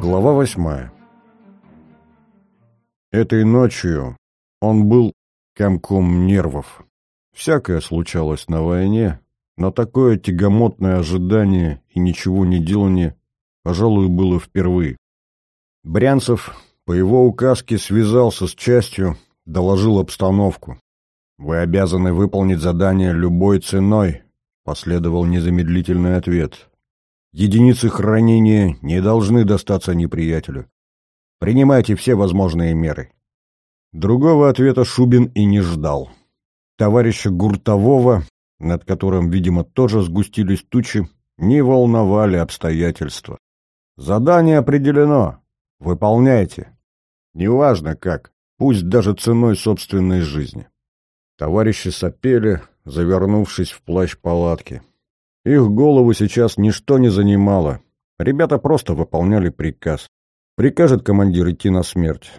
Глава восьмая Этой ночью он был комком нервов. Всякое случалось на войне, но такое тягомотное ожидание и ничего не делание, пожалуй, было впервые. Брянцев по его указке связался с частью, доложил обстановку. «Вы обязаны выполнить задание любой ценой», — последовал незамедлительный ответ. «Единицы хранения не должны достаться неприятелю. Принимайте все возможные меры». Другого ответа Шубин и не ждал. Товарища Гуртового, над которым, видимо, тоже сгустились тучи, не волновали обстоятельства. «Задание определено. Выполняйте. Неважно как, пусть даже ценой собственной жизни». Товарищи сопели, завернувшись в плащ палатки. Их голову сейчас ничто не занимало. Ребята просто выполняли приказ. Прикажет командир идти на смерть.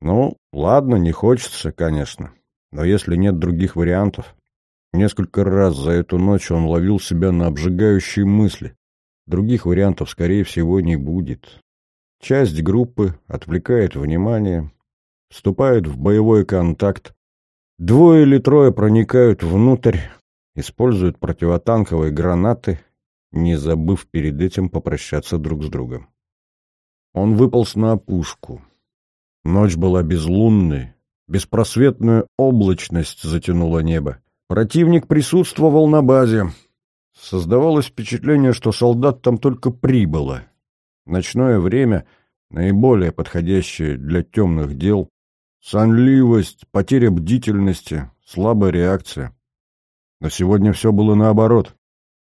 Ну, ладно, не хочется, конечно. Но если нет других вариантов... Несколько раз за эту ночь он ловил себя на обжигающие мысли. Других вариантов, скорее всего, не будет. Часть группы отвлекает внимание, вступает в боевой контакт, Двое или трое проникают внутрь, используют противотанковые гранаты, не забыв перед этим попрощаться друг с другом. Он выполз на опушку. Ночь была безлунной, беспросветную облачность затянула небо. Противник присутствовал на базе. Создавалось впечатление, что солдат там только прибыло. Ночное время, наиболее подходящее для темных дел, Сонливость, потеря бдительности, слабая реакция. Но сегодня все было наоборот.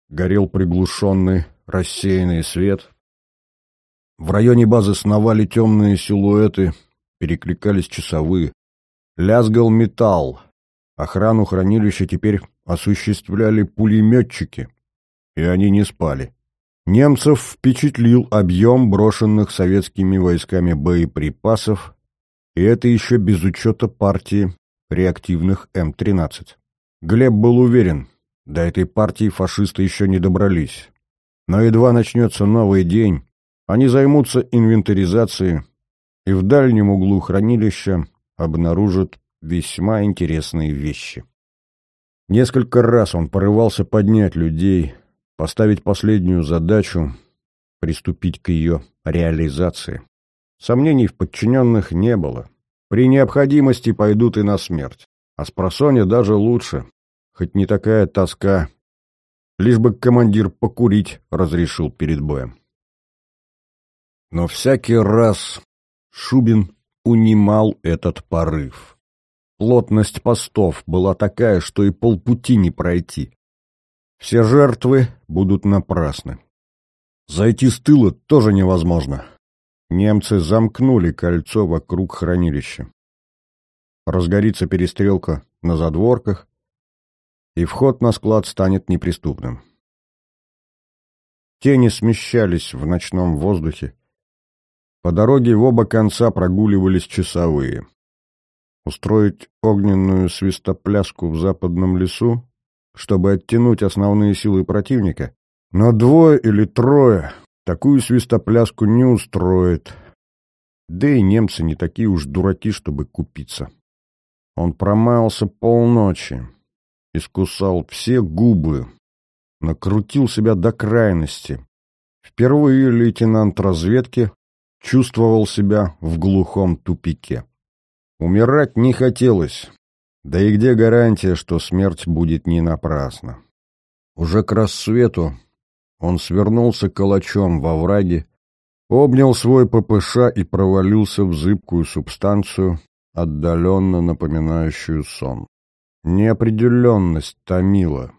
Горел приглушенный, рассеянный свет. В районе базы сновали темные силуэты, перекликались часовые. Лязгал металл. Охрану хранилища теперь осуществляли пулеметчики. И они не спали. Немцев впечатлил объем брошенных советскими войсками боеприпасов и это еще без учета партии реактивных М-13. Глеб был уверен, до этой партии фашисты еще не добрались. Но едва начнется новый день, они займутся инвентаризацией и в дальнем углу хранилища обнаружат весьма интересные вещи. Несколько раз он порывался поднять людей, поставить последнюю задачу, приступить к ее реализации. Сомнений в подчиненных не было. При необходимости пойдут и на смерть. А с просоня даже лучше. Хоть не такая тоска. Лишь бы командир покурить разрешил перед боем. Но всякий раз Шубин унимал этот порыв. Плотность постов была такая, что и полпути не пройти. Все жертвы будут напрасны. Зайти с тыла тоже невозможно. Немцы замкнули кольцо вокруг хранилища. Разгорится перестрелка на задворках, и вход на склад станет неприступным. Тени смещались в ночном воздухе. По дороге в оба конца прогуливались часовые. Устроить огненную свистопляску в западном лесу, чтобы оттянуть основные силы противника, но двое или трое Такую свистопляску не устроит. Да и немцы не такие уж дураки, чтобы купиться. Он промаялся полночи, искусал все губы, накрутил себя до крайности. Впервые лейтенант разведки чувствовал себя в глухом тупике. Умирать не хотелось, да и где гарантия, что смерть будет не напрасна? Уже к рассвету он свернулся калачом во враге, обнял свой ППШ и провалился в зыбкую субстанцию, отдаленно напоминающую сон. Неопределенность томила.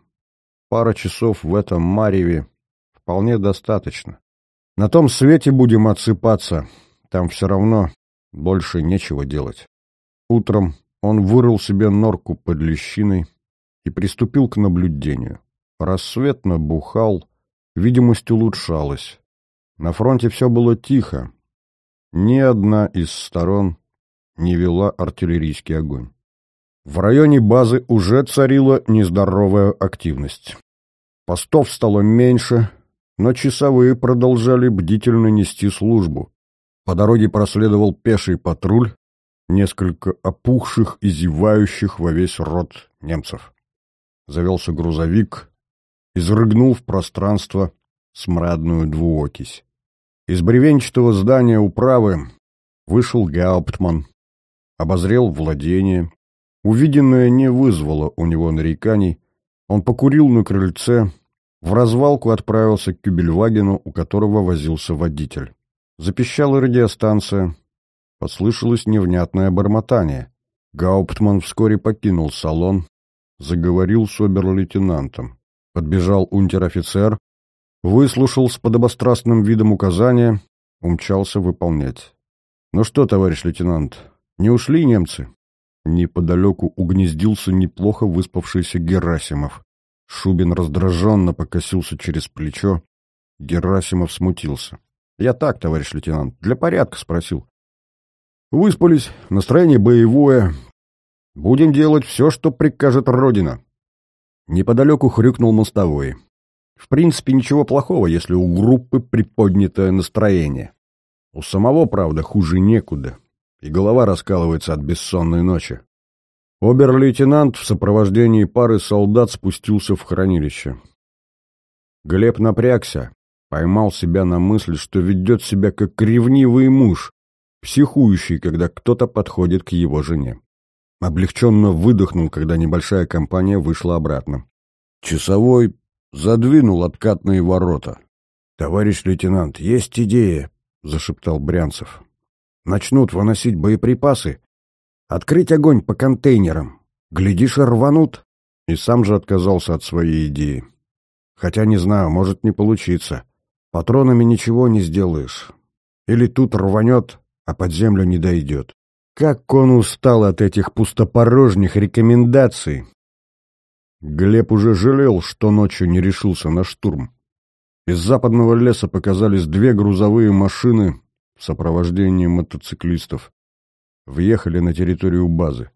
Пара часов в этом мареве вполне достаточно. На том свете будем отсыпаться, там все равно больше нечего делать. Утром он вырыл себе норку под лещиной и приступил к наблюдению. Рассвет набухал, Видимость улучшалась. На фронте все было тихо. Ни одна из сторон не вела артиллерийский огонь. В районе базы уже царила нездоровая активность. Постов стало меньше, но часовые продолжали бдительно нести службу. По дороге проследовал пеший патруль, несколько опухших и зевающих во весь рот немцев. Завелся грузовик, изрыгнул в пространство смрадную двуокись. Из бревенчатого здания управы вышел Гауптман, обозрел владение. Увиденное не вызвало у него нареканий. Он покурил на крыльце, в развалку отправился к Кюбельвагену, у которого возился водитель. Запищала радиостанция. Послышалось невнятное бормотание. Гауптман вскоре покинул салон, заговорил с обер-лейтенантом. Подбежал унтер-офицер, выслушал с подобострастным видом указания, умчался выполнять. «Ну что, товарищ лейтенант, не ушли немцы?» Неподалеку угнездился неплохо выспавшийся Герасимов. Шубин раздраженно покосился через плечо. Герасимов смутился. «Я так, товарищ лейтенант, для порядка спросил». «Выспались, настроение боевое. Будем делать все, что прикажет Родина». Неподалеку хрюкнул мостовой. В принципе, ничего плохого, если у группы приподнятое настроение. У самого, правда, хуже некуда, и голова раскалывается от бессонной ночи. Обер-лейтенант в сопровождении пары солдат спустился в хранилище. Глеб напрягся, поймал себя на мысли, что ведет себя как ревнивый муж, психующий, когда кто-то подходит к его жене. Облегченно выдохнул, когда небольшая компания вышла обратно. Часовой задвинул откатные ворота. «Товарищ лейтенант, есть идея», — зашептал Брянцев. «Начнут выносить боеприпасы. Открыть огонь по контейнерам. Глядишь, рванут». И сам же отказался от своей идеи. «Хотя не знаю, может не получиться. Патронами ничего не сделаешь. Или тут рванет, а под землю не дойдет. Как он устал от этих пустопорожних рекомендаций, Глеб уже жалел, что ночью не решился на штурм. Из западного леса показались две грузовые машины в сопровождении мотоциклистов. Въехали на территорию базы.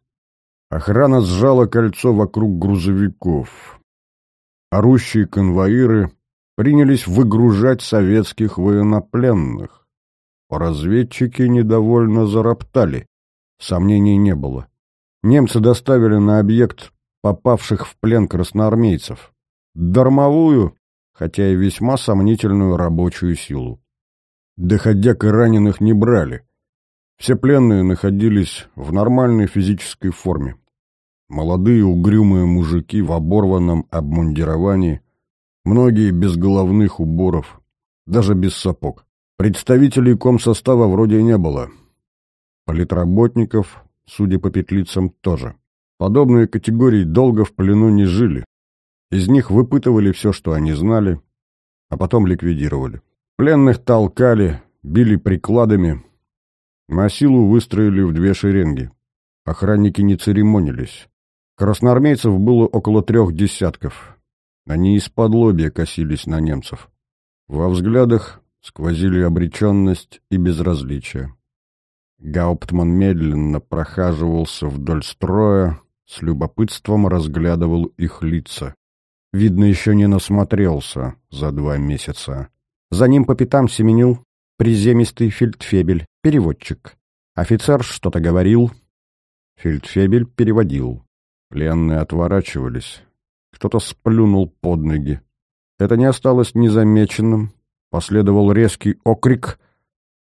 Охрана сжала кольцо вокруг грузовиков. Орущие конвоиры принялись выгружать советских военнопленных. Разведчики недовольно зароптали. Сомнений не было. Немцы доставили на объект попавших в плен красноармейцев, дармовую, хотя и весьма сомнительную рабочую силу. Доходяг и раненых не брали. Все пленные находились в нормальной физической форме. Молодые угрюмые мужики в оборванном обмундировании, многие без головных уборов, даже без сапог. Представителей комсостава вроде не было. Политработников, судя по петлицам, тоже. Подобные категории долго в плену не жили. Из них выпытывали все, что они знали, а потом ликвидировали. Пленных толкали, били прикладами, на силу выстроили в две шеренги. Охранники не церемонились. Красноармейцев было около трех десятков. Они из-под косились на немцев. Во взглядах сквозили обреченность и безразличие. Гауптман медленно прохаживался вдоль строя, с любопытством разглядывал их лица. Видно, еще не насмотрелся за два месяца. За ним по пятам семенил приземистый фельдфебель, переводчик. Офицер что-то говорил. Фельдфебель переводил. Пленные отворачивались. Кто-то сплюнул под ноги. Это не осталось незамеченным. Последовал резкий окрик.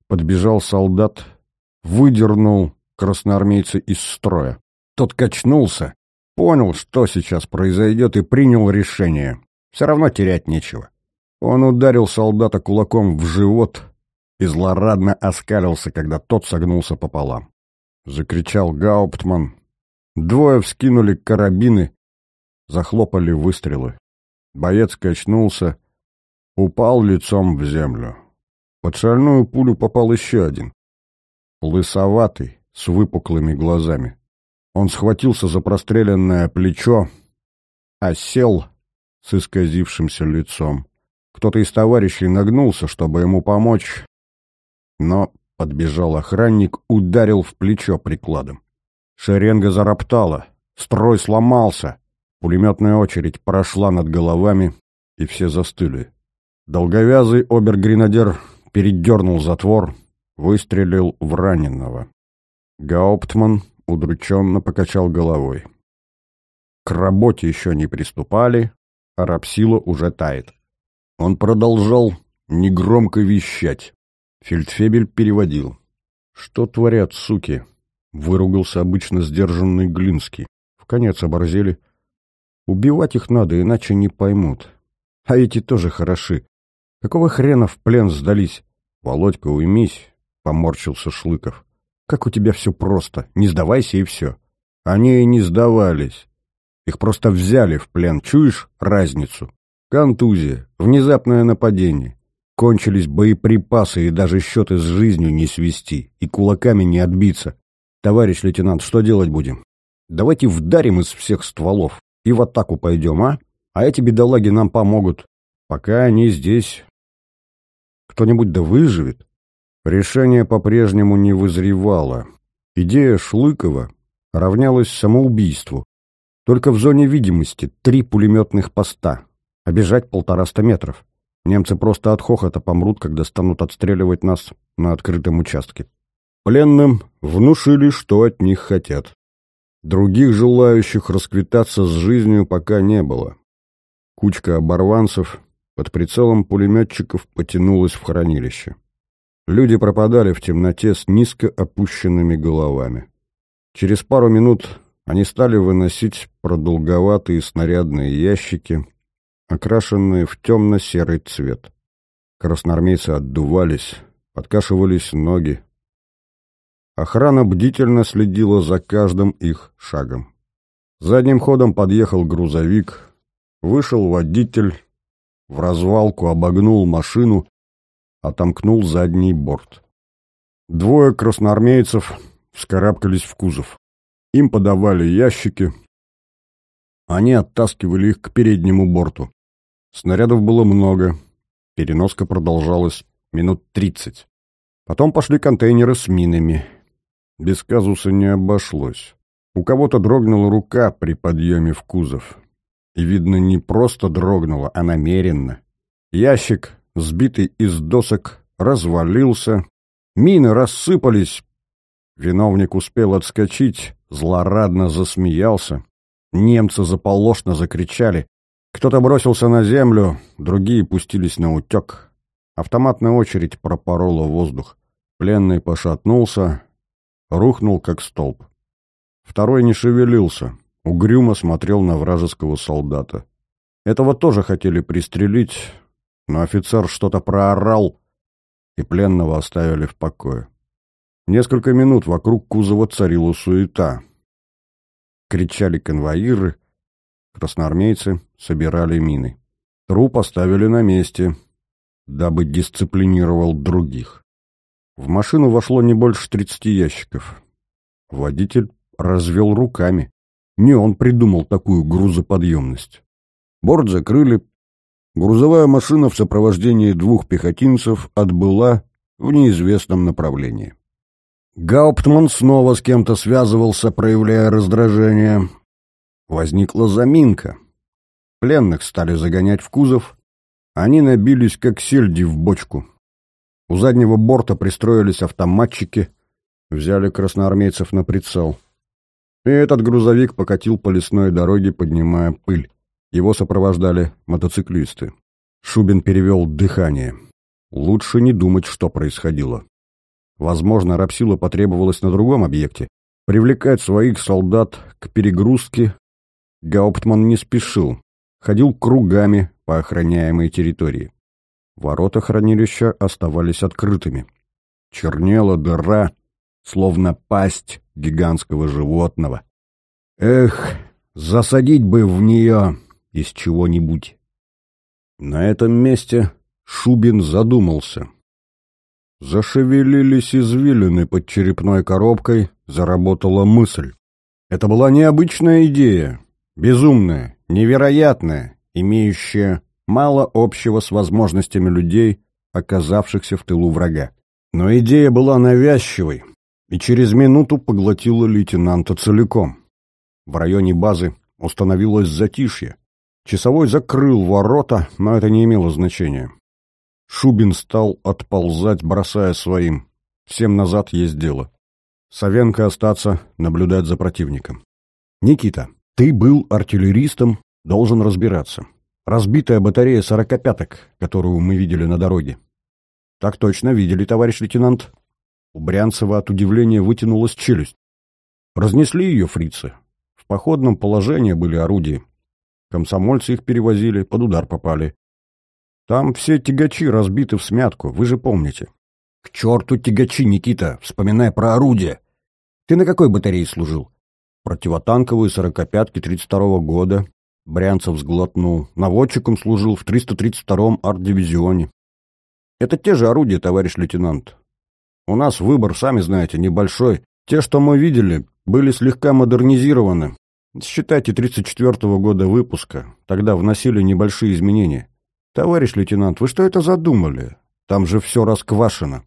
Подбежал солдат, выдернул красноармейца из строя. Тот качнулся, понял, что сейчас произойдет, и принял решение. Все равно терять нечего. Он ударил солдата кулаком в живот и злорадно оскалился, когда тот согнулся пополам. Закричал Гауптман. Двое вскинули карабины, захлопали выстрелы. Боец качнулся, упал лицом в землю. Под шальную пулю попал еще один. Лысоватый, с выпуклыми глазами. Он схватился за простреленное плечо, а сел с исказившимся лицом. Кто-то из товарищей нагнулся, чтобы ему помочь, но подбежал охранник, ударил в плечо прикладом. Шеренга зароптала, строй сломался, пулеметная очередь прошла над головами, и все застыли. Долговязый обер-гренадер передернул затвор, выстрелил в раненого. Гауптман удрученно покачал головой. К работе еще не приступали, а рабсила уже тает. Он продолжал негромко вещать. Фельдфебель переводил. «Что творят, суки?» — выругался обычно сдержанный Глинский. В конец оборзели. «Убивать их надо, иначе не поймут. А эти тоже хороши. Какого хрена в плен сдались? Володька, уймись!» — поморщился Шлыков. «Как у тебя все просто. Не сдавайся и все». Они и не сдавались. Их просто взяли в плен. Чуешь разницу? Контузия, внезапное нападение. Кончились боеприпасы и даже счеты с жизнью не свести, и кулаками не отбиться. Товарищ лейтенант, что делать будем? Давайте вдарим из всех стволов и в атаку пойдем, а? А эти бедолаги нам помогут. Пока они здесь... Кто-нибудь да выживет. Решение по-прежнему не вызревало. Идея Шлыкова равнялась самоубийству. Только в зоне видимости три пулеметных поста. Обежать полтораста метров. Немцы просто от хохота помрут, когда станут отстреливать нас на открытом участке. Пленным внушили, что от них хотят. Других желающих расквитаться с жизнью пока не было. Кучка оборванцев под прицелом пулеметчиков потянулась в хранилище. Люди пропадали в темноте с низко опущенными головами. Через пару минут они стали выносить продолговатые снарядные ящики, окрашенные в темно-серый цвет. Красноармейцы отдувались, подкашивались ноги. Охрана бдительно следила за каждым их шагом. Задним ходом подъехал грузовик, вышел водитель, в развалку обогнул машину, отомкнул задний борт. Двое красноармейцев вскарабкались в кузов. Им подавали ящики. Они оттаскивали их к переднему борту. Снарядов было много. Переноска продолжалась минут тридцать. Потом пошли контейнеры с минами. Без казуса не обошлось. У кого-то дрогнула рука при подъеме в кузов. И, видно, не просто дрогнула, а намеренно. Ящик, сбитый из досок, развалился. Мины рассыпались. Виновник успел отскочить, злорадно засмеялся. Немцы заполошно закричали. Кто-то бросился на землю, другие пустились на утек. Автоматная очередь пропорола воздух. Пленный пошатнулся, рухнул как столб. Второй не шевелился, угрюмо смотрел на вражеского солдата. Этого тоже хотели пристрелить, но офицер что-то проорал, и пленного оставили в покое. Несколько минут вокруг кузова царила суета. Кричали конвоиры, красноармейцы собирали мины. Труп оставили на месте, дабы дисциплинировал других. В машину вошло не больше тридцати ящиков. Водитель развел руками. Не он придумал такую грузоподъемность. Борт закрыли. Грузовая машина в сопровождении двух пехотинцев отбыла в неизвестном направлении. Гауптман снова с кем-то связывался, проявляя раздражение. Возникла заминка. Пленных стали загонять в кузов. Они набились, как сельди в бочку. У заднего борта пристроились автоматчики, взяли красноармейцев на прицел. И этот грузовик покатил по лесной дороге, поднимая пыль. Его сопровождали мотоциклисты. Шубин перевел дыхание. Лучше не думать, что происходило. Возможно, рабсила потребовалась на другом объекте. Привлекать своих солдат к перегрузке Гауптман не спешил. Ходил кругами по охраняемой территории. Ворота хранилища оставались открытыми. Чернела дыра, словно пасть гигантского животного. Эх, засадить бы в нее из чего-нибудь. На этом месте Шубин задумался — Зашевелились извилины под черепной коробкой, заработала мысль. Это была необычная идея, безумная, невероятная, имеющая мало общего с возможностями людей, оказавшихся в тылу врага. Но идея была навязчивой и через минуту поглотила лейтенанта целиком. В районе базы установилось затишье. Часовой закрыл ворота, но это не имело значения. Шубин стал отползать, бросая своим. Всем назад есть дело. Савенко остаться, наблюдать за противником. Никита, ты был артиллеристом, должен разбираться. Разбитая батарея сорокопяток, которую мы видели на дороге. Так точно видели, товарищ лейтенант. У Брянцева от удивления вытянулась челюсть. Разнесли ее фрицы. В походном положении были орудия. Комсомольцы их перевозили, под удар попали. Там все тягачи разбиты в смятку, вы же помните. К черту тягачи, Никита, вспоминай про орудия. Ты на какой батарее служил? Противотанковые сорокопятки 32-го года. Брянцев сглотнул. Наводчиком служил в 332-м арт-дивизионе. Это те же орудия, товарищ лейтенант. У нас выбор, сами знаете, небольшой. Те, что мы видели, были слегка модернизированы. Считайте 34-го года выпуска. Тогда вносили небольшие изменения. Товарищ лейтенант, вы что это задумали? Там же все расквашено.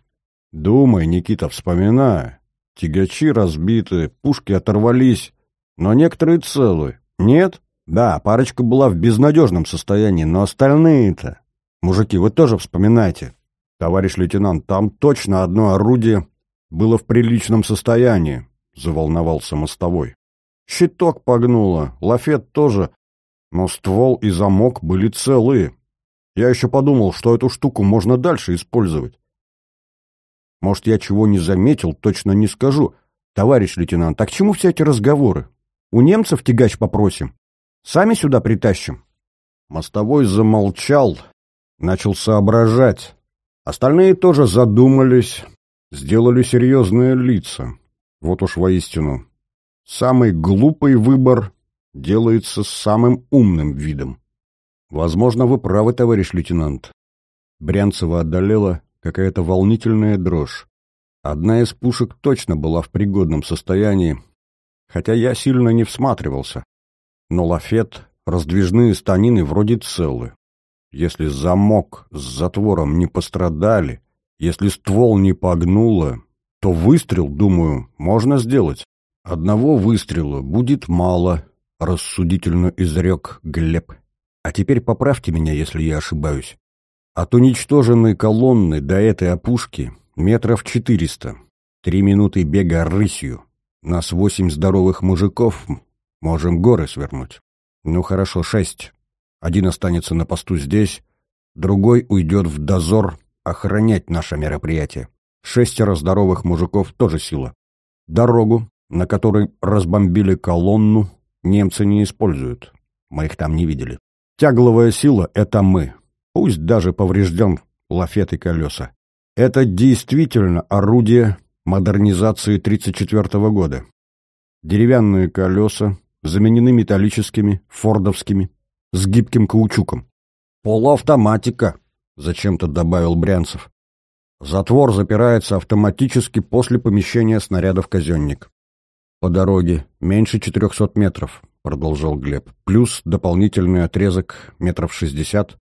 Думай, Никита, вспоминай. Тягачи разбиты, пушки оторвались, но некоторые целы. Нет? Да, парочка была в безнадежном состоянии, но остальные-то... Мужики, вы тоже вспоминайте. Товарищ лейтенант, там точно одно орудие было в приличном состоянии, заволновался мостовой. Щиток погнуло, лафет тоже, но ствол и замок были целые. Я еще подумал, что эту штуку можно дальше использовать. Может, я чего не заметил, точно не скажу. Товарищ лейтенант, а к чему все эти разговоры? У немцев тягач попросим. Сами сюда притащим. Мостовой замолчал, начал соображать. Остальные тоже задумались, сделали серьезные лица. Вот уж воистину. Самый глупый выбор делается самым умным видом. Возможно, вы правы, товарищ лейтенант. Брянцева одолела какая-то волнительная дрожь. Одна из пушек точно была в пригодном состоянии, хотя я сильно не всматривался. Но лафет, раздвижные станины вроде целы. Если замок с затвором не пострадали, если ствол не погнуло, то выстрел, думаю, можно сделать. Одного выстрела будет мало, рассудительно изрек Глеб. А теперь поправьте меня, если я ошибаюсь. От уничтоженной колонны до этой опушки метров четыреста. Три минуты бега рысью. Нас восемь здоровых мужиков. Можем горы свернуть. Ну хорошо, шесть. Один останется на посту здесь, другой уйдет в дозор охранять наше мероприятие. Шестеро здоровых мужиков тоже сила. Дорогу, на которой разбомбили колонну, немцы не используют. Мы их там не видели. Тягловая сила — это мы. Пусть даже поврежден лафет и колеса. Это действительно орудие модернизации 1934 года. Деревянные колеса заменены металлическими, фордовскими, с гибким каучуком. Полуавтоматика, зачем-то добавил Брянцев. Затвор запирается автоматически после помещения снаряда в казенник. По дороге меньше 400 метров, продолжал Глеб, плюс дополнительный отрезок метров 60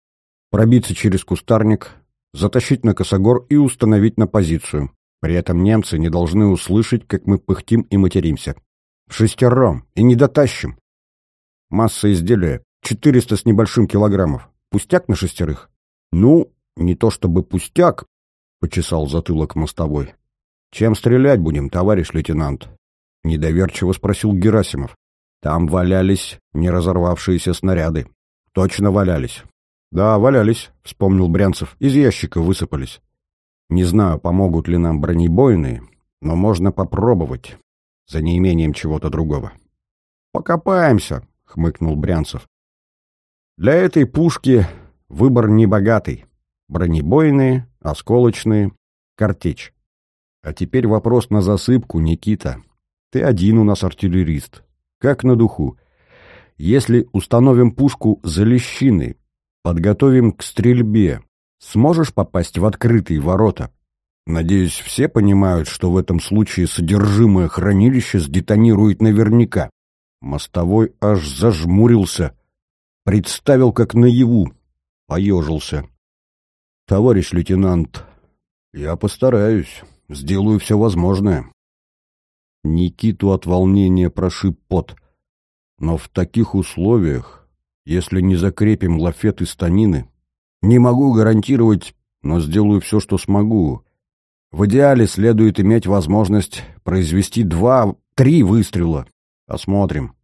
пробиться через кустарник, затащить на косогор и установить на позицию. При этом немцы не должны услышать, как мы пыхтим и материмся. В шестером, и не дотащим. Масса изделия 400 с небольшим килограммов. Пустяк на шестерых? Ну, не то чтобы пустяк, почесал затылок мостовой. Чем стрелять будем, товарищ лейтенант? Недоверчиво спросил Герасимов. Там валялись не разорвавшиеся снаряды. Точно валялись. «Да, валялись», — вспомнил Брянцев. «Из ящика высыпались. Не знаю, помогут ли нам бронебойные, но можно попробовать, за неимением чего-то другого». «Покопаемся», — хмыкнул Брянцев. «Для этой пушки выбор небогатый. Бронебойные, осколочные, картечь. А теперь вопрос на засыпку, Никита. Ты один у нас артиллерист. Как на духу. Если установим пушку за лещины, Подготовим к стрельбе. Сможешь попасть в открытые ворота? Надеюсь, все понимают, что в этом случае содержимое хранилища сдетонирует наверняка. Мостовой аж зажмурился. Представил, как наяву. Поежился. Товарищ лейтенант, я постараюсь. Сделаю все возможное. Никиту от волнения прошиб пот. Но в таких условиях если не закрепим лафет и станины. Не могу гарантировать, но сделаю все, что смогу. В идеале следует иметь возможность произвести два-три выстрела. Посмотрим.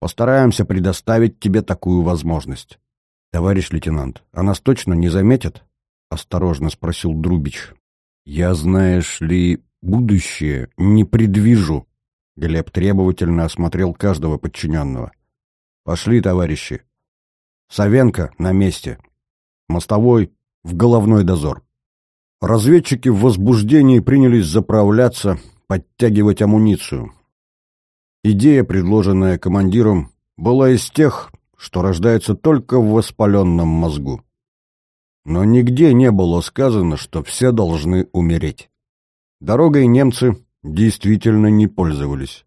Постараемся предоставить тебе такую возможность. Товарищ лейтенант, а нас точно не заметят? Осторожно спросил Друбич. Я, знаешь ли, будущее не предвижу. Глеб требовательно осмотрел каждого подчиненного. Пошли, товарищи. Савенко на месте. Мостовой в головной дозор. Разведчики в возбуждении принялись заправляться, подтягивать амуницию. Идея, предложенная командиром, была из тех, что рождается только в воспаленном мозгу. Но нигде не было сказано, что все должны умереть. Дорогой немцы действительно не пользовались.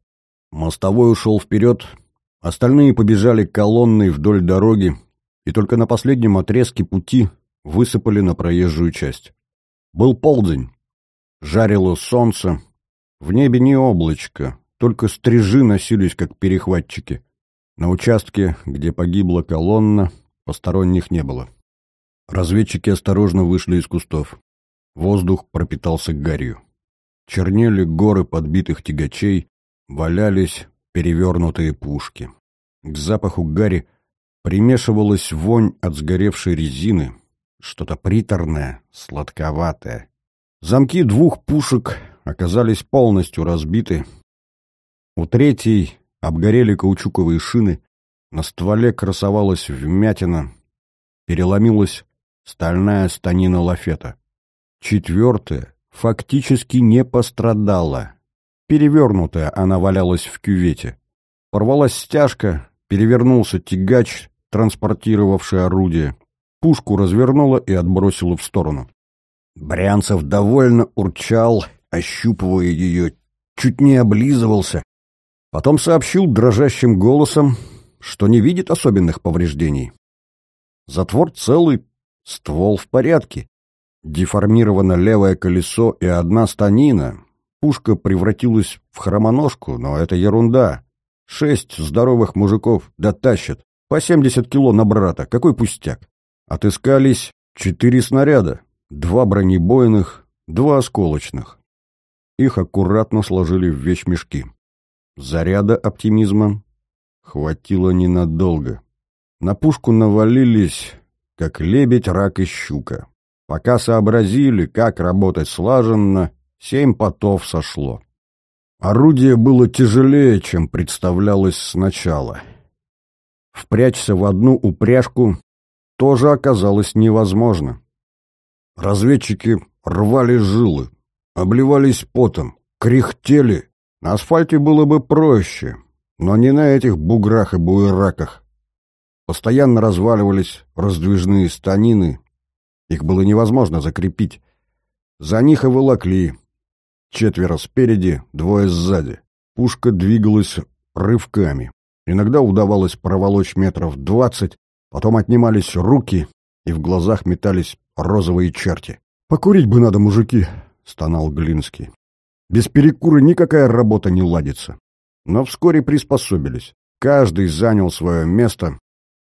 Мостовой ушел вперед, остальные побежали колонной вдоль дороги, и только на последнем отрезке пути высыпали на проезжую часть. Был полдень. Жарило солнце. В небе не облачко, только стрижи носились, как перехватчики. На участке, где погибла колонна, посторонних не было. Разведчики осторожно вышли из кустов. Воздух пропитался гарью. Чернели горы подбитых тягачей, валялись перевернутые пушки. К запаху гари примешивалась вонь от сгоревшей резины, что-то приторное, сладковатое. Замки двух пушек оказались полностью разбиты. У третьей обгорели каучуковые шины, на стволе красовалась вмятина, переломилась стальная станина лафета. Четвертая фактически не пострадала. Перевернутая она валялась в кювете. Порвалась стяжка, перевернулся тягач, транспортировавший орудие. Пушку развернула и отбросила в сторону. Брянцев довольно урчал, ощупывая ее, чуть не облизывался. Потом сообщил дрожащим голосом, что не видит особенных повреждений. Затвор целый, ствол в порядке. Деформировано левое колесо и одна станина. Пушка превратилась в хромоножку, но это ерунда. Шесть здоровых мужиков дотащат. По семьдесят кило на брата. Какой пустяк. Отыскались четыре снаряда, два бронебойных, два осколочных. Их аккуратно сложили в вещмешки. Заряда оптимизма хватило ненадолго. На пушку навалились, как лебедь, рак и щука. Пока сообразили, как работать слаженно, семь потов сошло. Орудие было тяжелее, чем представлялось сначала. Впрячься в одну упряжку тоже оказалось невозможно. Разведчики рвали жилы, обливались потом, кряхтели. На асфальте было бы проще, но не на этих буграх и буераках. Постоянно разваливались раздвижные станины, их было невозможно закрепить. За них и волокли. Четверо спереди, двое сзади. Пушка двигалась рывками. Иногда удавалось проволочь метров двадцать, Потом отнимались руки, и в глазах метались розовые черти. «Покурить бы надо, мужики!» — стонал Глинский. «Без перекура никакая работа не ладится». Но вскоре приспособились. Каждый занял свое место.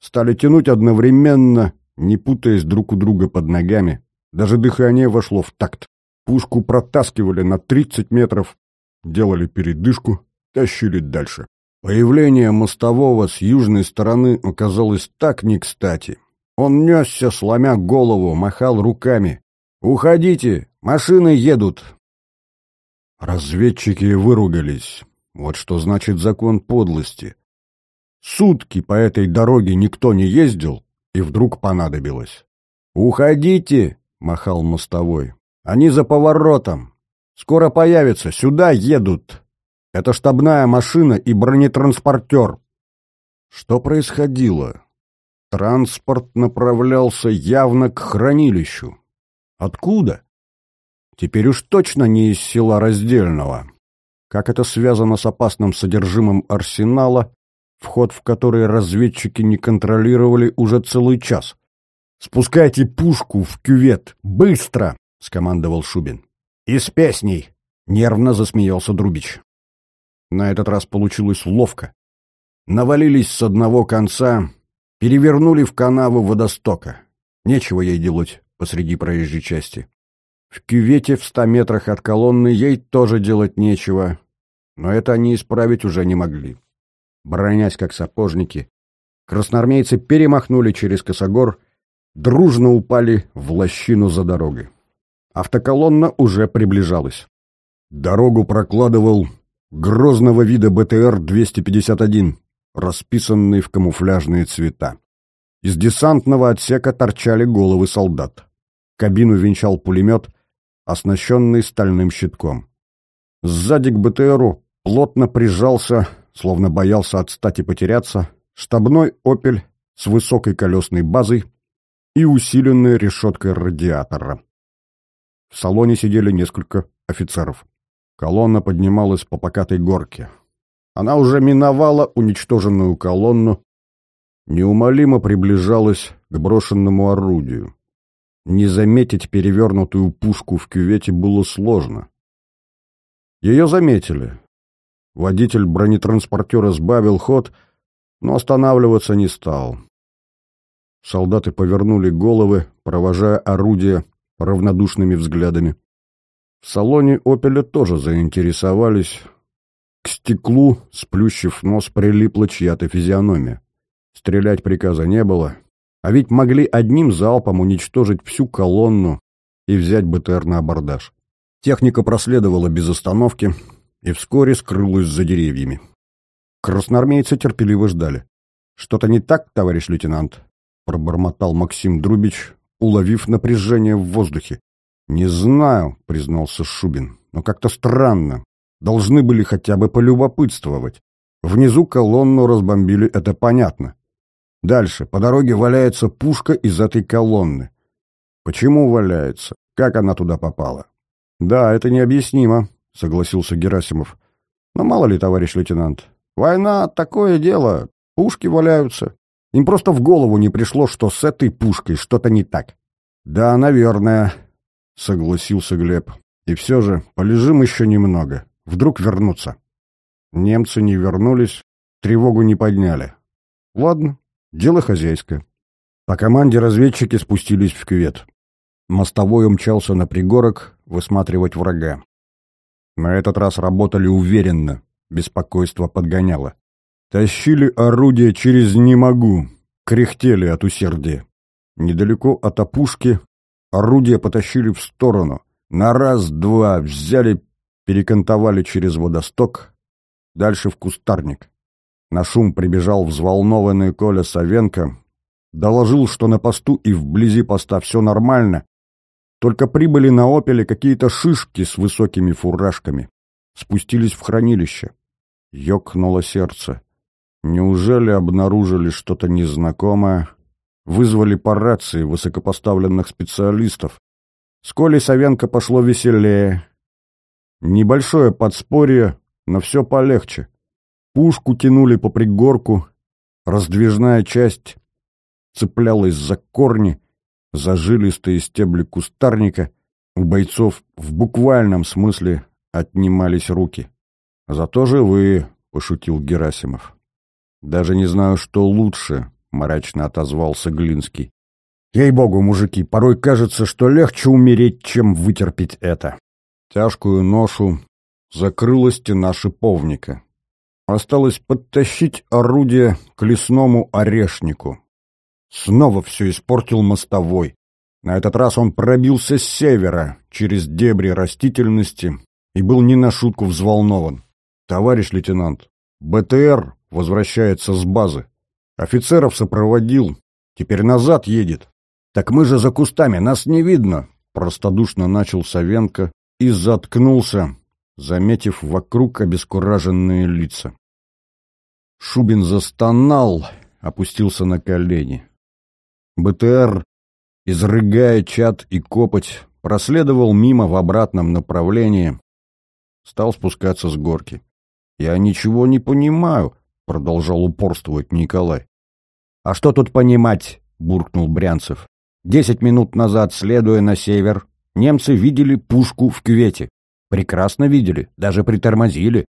Стали тянуть одновременно, не путаясь друг у друга под ногами. Даже дыхание вошло в такт. Пушку протаскивали на тридцать метров, делали передышку, тащили дальше. Появление мостового с южной стороны оказалось так не кстати. Он несся, сломя голову, махал руками. «Уходите! Машины едут!» Разведчики выругались. Вот что значит закон подлости. Сутки по этой дороге никто не ездил, и вдруг понадобилось. «Уходите!» — махал мостовой. «Они за поворотом. Скоро появятся, сюда едут!» Это штабная машина и бронетранспортер. Что происходило? Транспорт направлялся явно к хранилищу. Откуда? Теперь уж точно не из села Раздельного. Как это связано с опасным содержимым арсенала, вход в который разведчики не контролировали уже целый час. «Спускайте пушку в кювет! Быстро!» — скомандовал Шубин. «Из песней!» — нервно засмеялся Друбич. На этот раз получилось ловко. Навалились с одного конца, перевернули в канаву водостока. Нечего ей делать посреди проезжей части. В кювете в ста метрах от колонны ей тоже делать нечего, но это они исправить уже не могли. Бронясь как сапожники, красноармейцы перемахнули через косогор, дружно упали в лощину за дорогой. Автоколонна уже приближалась. Дорогу прокладывал грозного вида БТР-251, расписанный в камуфляжные цвета. Из десантного отсека торчали головы солдат. Кабину венчал пулемет, оснащенный стальным щитком. Сзади к БТРу плотно прижался, словно боялся отстать и потеряться, штабной «Опель» с высокой колесной базой и усиленной решеткой радиатора. В салоне сидели несколько офицеров. Колонна поднималась по покатой горке. Она уже миновала уничтоженную колонну, неумолимо приближалась к брошенному орудию. Не заметить перевернутую пушку в кювете было сложно. Ее заметили. Водитель бронетранспортера сбавил ход, но останавливаться не стал. Солдаты повернули головы, провожая орудие равнодушными взглядами. В салоне «Опеля» тоже заинтересовались. К стеклу, сплющив нос, прилипла чья-то физиономия. Стрелять приказа не было, а ведь могли одним залпом уничтожить всю колонну и взять БТР на абордаж. Техника проследовала без остановки и вскоре скрылась за деревьями. Красноармейцы терпеливо ждали. «Что-то не так, товарищ лейтенант?» — пробормотал Максим Друбич, уловив напряжение в воздухе. «Не знаю», — признался Шубин, — «но как-то странно. Должны были хотя бы полюбопытствовать. Внизу колонну разбомбили, это понятно. Дальше, по дороге валяется пушка из этой колонны. Почему валяется? Как она туда попала? Да, это необъяснимо, согласился Герасимов. Но мало ли, товарищ лейтенант. Война — такое дело. Пушки валяются. Им просто в голову не пришло, что с этой пушкой что-то не так. Да, наверное, согласился Глеб. И все же, полежим еще немного. Вдруг вернутся. Немцы не вернулись, тревогу не подняли. Ладно, дело хозяйское. По команде разведчики спустились в кювет. Мостовой умчался на пригорок высматривать врага. На этот раз работали уверенно, беспокойство подгоняло. Тащили орудие через «не могу», кряхтели от усердия. Недалеко от опушки орудие потащили в сторону. На раз-два взяли, перекантовали через водосток, дальше в кустарник. На шум прибежал взволнованный Коля Савенко, доложил, что на посту и вблизи поста все нормально, только прибыли на «Опеле» какие-то шишки с высокими фуражками. Спустились в хранилище. Ёкнуло сердце. Неужели обнаружили что-то незнакомое? Вызвали по рации высокопоставленных специалистов. С Колей Савенко пошло веселее. Небольшое подспорье, но все полегче. Пушку тянули по пригорку, раздвижная часть цеплялась за корни, за жилистые стебли кустарника. У бойцов в буквальном смысле отнимались руки. «Зато живые», — пошутил Герасимов. «Даже не знаю, что лучше», — мрачно отозвался Глинский. «Ей-богу, мужики, порой кажется, что легче умереть, чем вытерпеть это». Тяжкую ношу закрыла стена шиповника. Осталось подтащить орудие к лесному орешнику. Снова все испортил мостовой. На этот раз он пробился с севера, через дебри растительности, и был не на шутку взволнован. «Товарищ лейтенант, БТР возвращается с базы. Офицеров сопроводил, теперь назад едет. Так мы же за кустами, нас не видно!» Простодушно начал Савенко и заткнулся, заметив вокруг обескураженные лица. Шубин застонал, опустился на колени. БТР, изрыгая чат и копоть, проследовал мимо в обратном направлении, стал спускаться с горки. «Я ничего не понимаю», — продолжал упорствовать Николай. «А что тут понимать?» — буркнул Брянцев. «Десять минут назад, следуя на север, немцы видели пушку в кювете. Прекрасно видели, даже притормозили.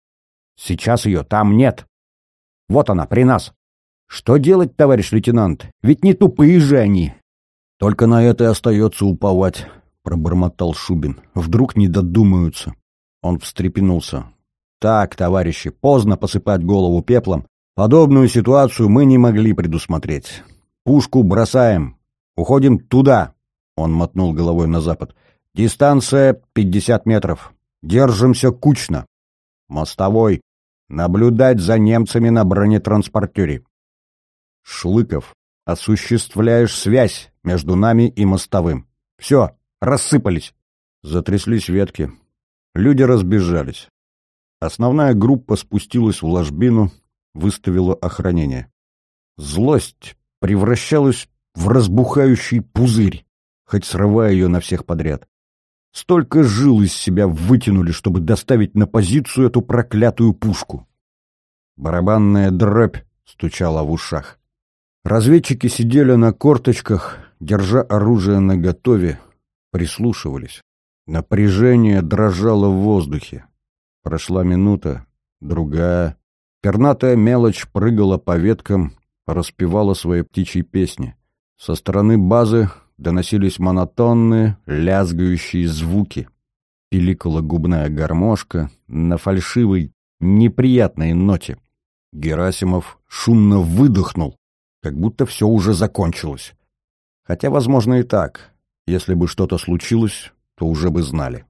Сейчас ее там нет. Вот она, при нас. Что делать, товарищ лейтенант? Ведь не тупые же они. Только на это и остается уповать, — пробормотал Шубин. «Вдруг не додумаются». Он встрепенулся. «Так, товарищи, поздно посыпать голову пеплом. Подобную ситуацию мы не могли предусмотреть. Пушку бросаем. Уходим туда!» Он мотнул головой на запад. «Дистанция пятьдесят метров. Держимся кучно. Мостовой. Наблюдать за немцами на бронетранспортере. Шлыков, осуществляешь связь между нами и мостовым. Все, рассыпались. Затряслись ветки. Люди разбежались. Основная группа спустилась в ложбину, выставила охранение. Злость превращалась в разбухающий пузырь, хоть срывая ее на всех подряд. Столько жил из себя вытянули, чтобы доставить на позицию эту проклятую пушку. Барабанная дробь стучала в ушах. Разведчики сидели на корточках, держа оружие наготове, прислушивались. Напряжение дрожало в воздухе. Прошла минута, другая. Пернатая мелочь прыгала по веткам, распевала свои птичьи песни. Со стороны базы доносились монотонные, лязгающие звуки. Пиликала губная гармошка на фальшивой, неприятной ноте. Герасимов шумно выдохнул, как будто все уже закончилось. Хотя, возможно, и так. Если бы что-то случилось, то уже бы знали.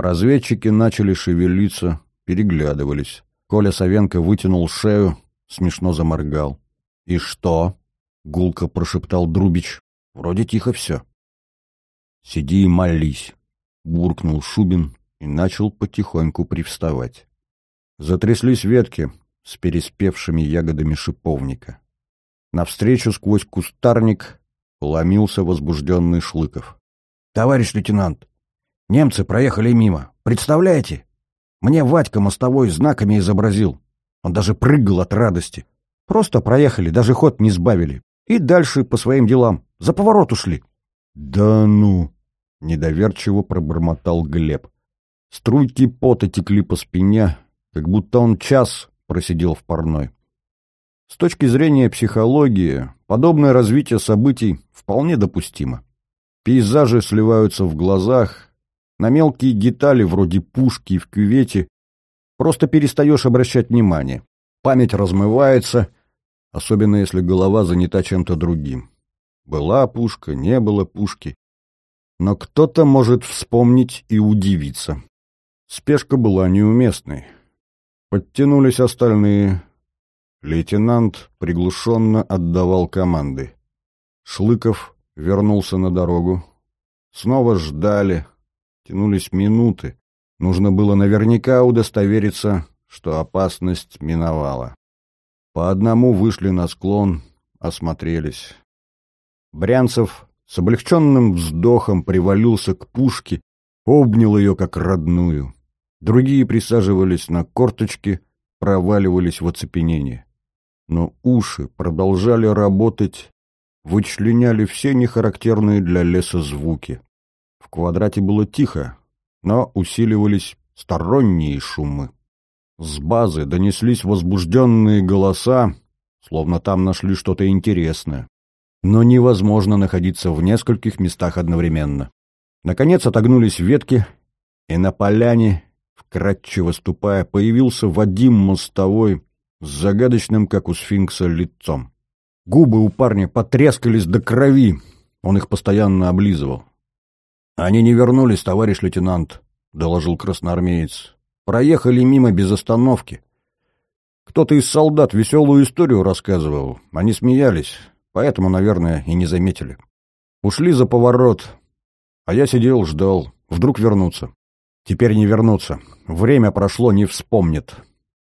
Разведчики начали шевелиться, переглядывались. Коля Савенко вытянул шею, смешно заморгал. «И что?» — гулко прошептал Друбич. Вроде тихо все. «Сиди и молись», — буркнул Шубин и начал потихоньку привставать. Затряслись ветки с переспевшими ягодами шиповника. Навстречу сквозь кустарник ломился возбужденный Шлыков. «Товарищ лейтенант, немцы проехали мимо. Представляете? Мне Вадька мостовой знаками изобразил. Он даже прыгал от радости. Просто проехали, даже ход не сбавили. И дальше по своим делам. За поворот ушли. Да ну! Недоверчиво пробормотал Глеб. Струйки пота текли по спине, как будто он час просидел в парной. С точки зрения психологии, подобное развитие событий вполне допустимо. Пейзажи сливаются в глазах, на мелкие детали вроде пушки в кювете просто перестаешь обращать внимание. Память размывается, особенно если голова занята чем-то другим. Была пушка, не было пушки. Но кто-то может вспомнить и удивиться. Спешка была неуместной. Подтянулись остальные. Лейтенант приглушенно отдавал команды. Шлыков вернулся на дорогу. Снова ждали. Тянулись минуты. Нужно было наверняка удостовериться, что опасность миновала. По одному вышли на склон, осмотрелись. Брянцев с облегченным вздохом привалился к пушке, обнял ее как родную. Другие присаживались на корточки, проваливались в оцепенение. Но уши продолжали работать, вычленяли все нехарактерные для леса звуки. В квадрате было тихо, но усиливались сторонние шумы. С базы донеслись возбужденные голоса, словно там нашли что-то интересное но невозможно находиться в нескольких местах одновременно. Наконец отогнулись ветки, и на поляне, вкратчиво ступая, появился Вадим Мостовой с загадочным, как у сфинкса, лицом. Губы у парня потрескались до крови, он их постоянно облизывал. «Они не вернулись, товарищ лейтенант», — доложил красноармеец. «Проехали мимо без остановки. Кто-то из солдат веселую историю рассказывал, они смеялись. Поэтому, наверное, и не заметили. Ушли за поворот, а я сидел, ждал. Вдруг вернутся. Теперь не вернутся. Время прошло, не вспомнит.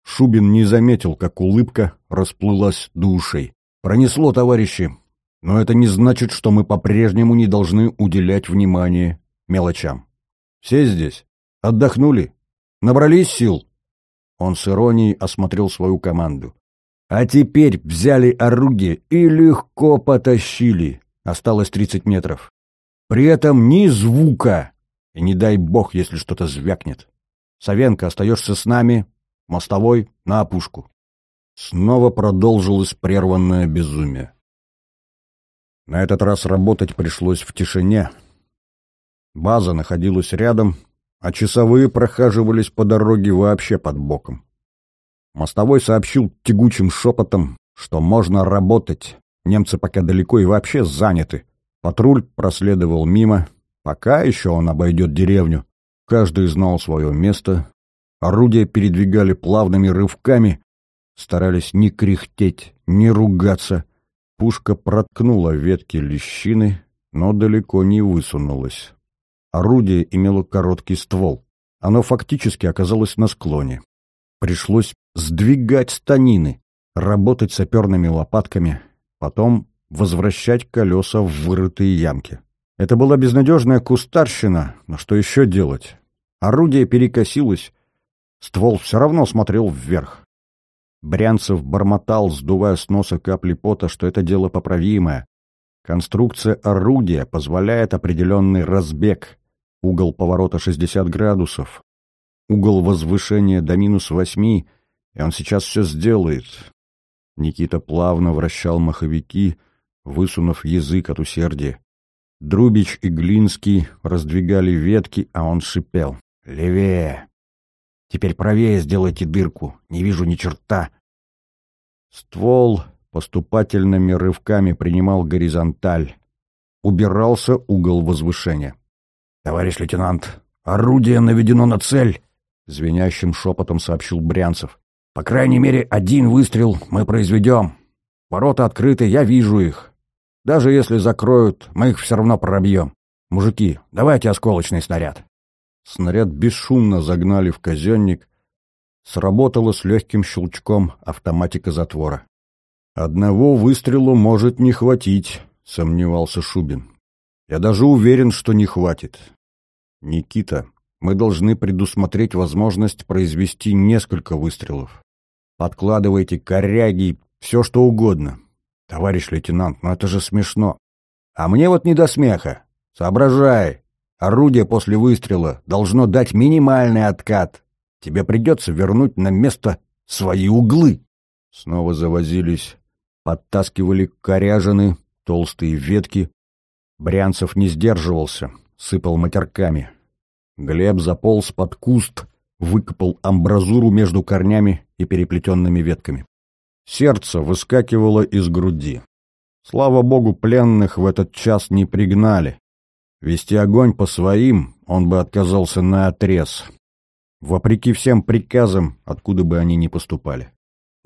Шубин не заметил, как улыбка расплылась душей. Пронесло, товарищи. Но это не значит, что мы по-прежнему не должны уделять внимание мелочам. Все здесь? Отдохнули? Набрались сил? Он с иронией осмотрел свою команду. А теперь взяли орудие и легко потащили. Осталось тридцать метров. При этом ни звука. И не дай бог, если что-то звякнет. Савенко, остаешься с нами. Мостовой на опушку. Снова продолжилось прерванное безумие. На этот раз работать пришлось в тишине. База находилась рядом, а часовые прохаживались по дороге вообще под боком. Мостовой сообщил тягучим шепотом, что можно работать, немцы пока далеко и вообще заняты. Патруль проследовал мимо, пока еще он обойдет деревню. Каждый знал свое место, орудия передвигали плавными рывками, старались не кряхтеть, не ругаться. Пушка проткнула ветки лещины, но далеко не высунулась. Орудие имело короткий ствол. Оно фактически оказалось на склоне. Пришлось сдвигать станины, работать саперными лопатками, потом возвращать колеса в вырытые ямки. Это была безнадежная кустарщина, но что еще делать? Орудие перекосилось, ствол все равно смотрел вверх. Брянцев бормотал, сдувая с носа капли пота, что это дело поправимое. Конструкция орудия позволяет определенный разбег. Угол поворота 60 градусов. Угол возвышения до минус 8, и он сейчас все сделает. Никита плавно вращал маховики, высунув язык от усердия. Друбич и Глинский раздвигали ветки, а он шипел. «Левее! Теперь правее сделайте дырку, не вижу ни черта!» Ствол поступательными рывками принимал горизонталь. Убирался угол возвышения. «Товарищ лейтенант, орудие наведено на цель!» — звенящим шепотом сообщил Брянцев. «По крайней мере, один выстрел мы произведем. Ворота открыты, я вижу их. Даже если закроют, мы их все равно пробьем. Мужики, давайте осколочный снаряд». Снаряд бесшумно загнали в казенник. Сработала с легким щелчком автоматика затвора. «Одного выстрела может не хватить», — сомневался Шубин. «Я даже уверен, что не хватит. Никита, мы должны предусмотреть возможность произвести несколько выстрелов. Подкладывайте коряги, все что угодно. Товарищ лейтенант, ну это же смешно. А мне вот не до смеха. Соображай. Орудие после выстрела должно дать минимальный откат. Тебе придется вернуть на место свои углы. Снова завозились, подтаскивали коряжины, толстые ветки. Брянцев не сдерживался, сыпал матерками. Глеб заполз под куст, выкопал амбразуру между корнями и переплетенными ветками. Сердце выскакивало из груди. Слава богу, пленных в этот час не пригнали. Вести огонь по своим он бы отказался на отрез, вопреки всем приказам, откуда бы они ни поступали.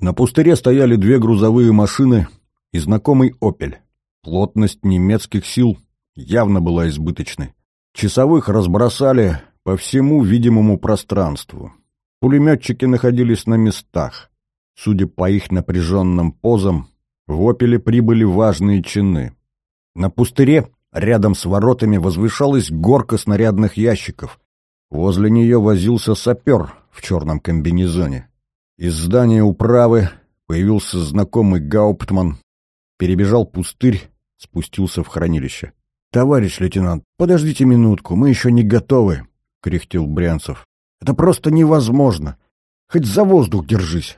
На пустыре стояли две грузовые машины и знакомый «Опель». Плотность немецких сил явно была избыточной. Часовых разбросали по всему видимому пространству. Пулеметчики находились на местах. Судя по их напряженным позам, в «Опеле» прибыли важные чины. На пустыре Рядом с воротами возвышалась горка снарядных ящиков. Возле нее возился сапер в черном комбинезоне. Из здания управы появился знакомый Гауптман, перебежал пустырь, спустился в хранилище. — Товарищ лейтенант, подождите минутку, мы еще не готовы, — кряхтел Брянцев. — Это просто невозможно. Хоть за воздух держись.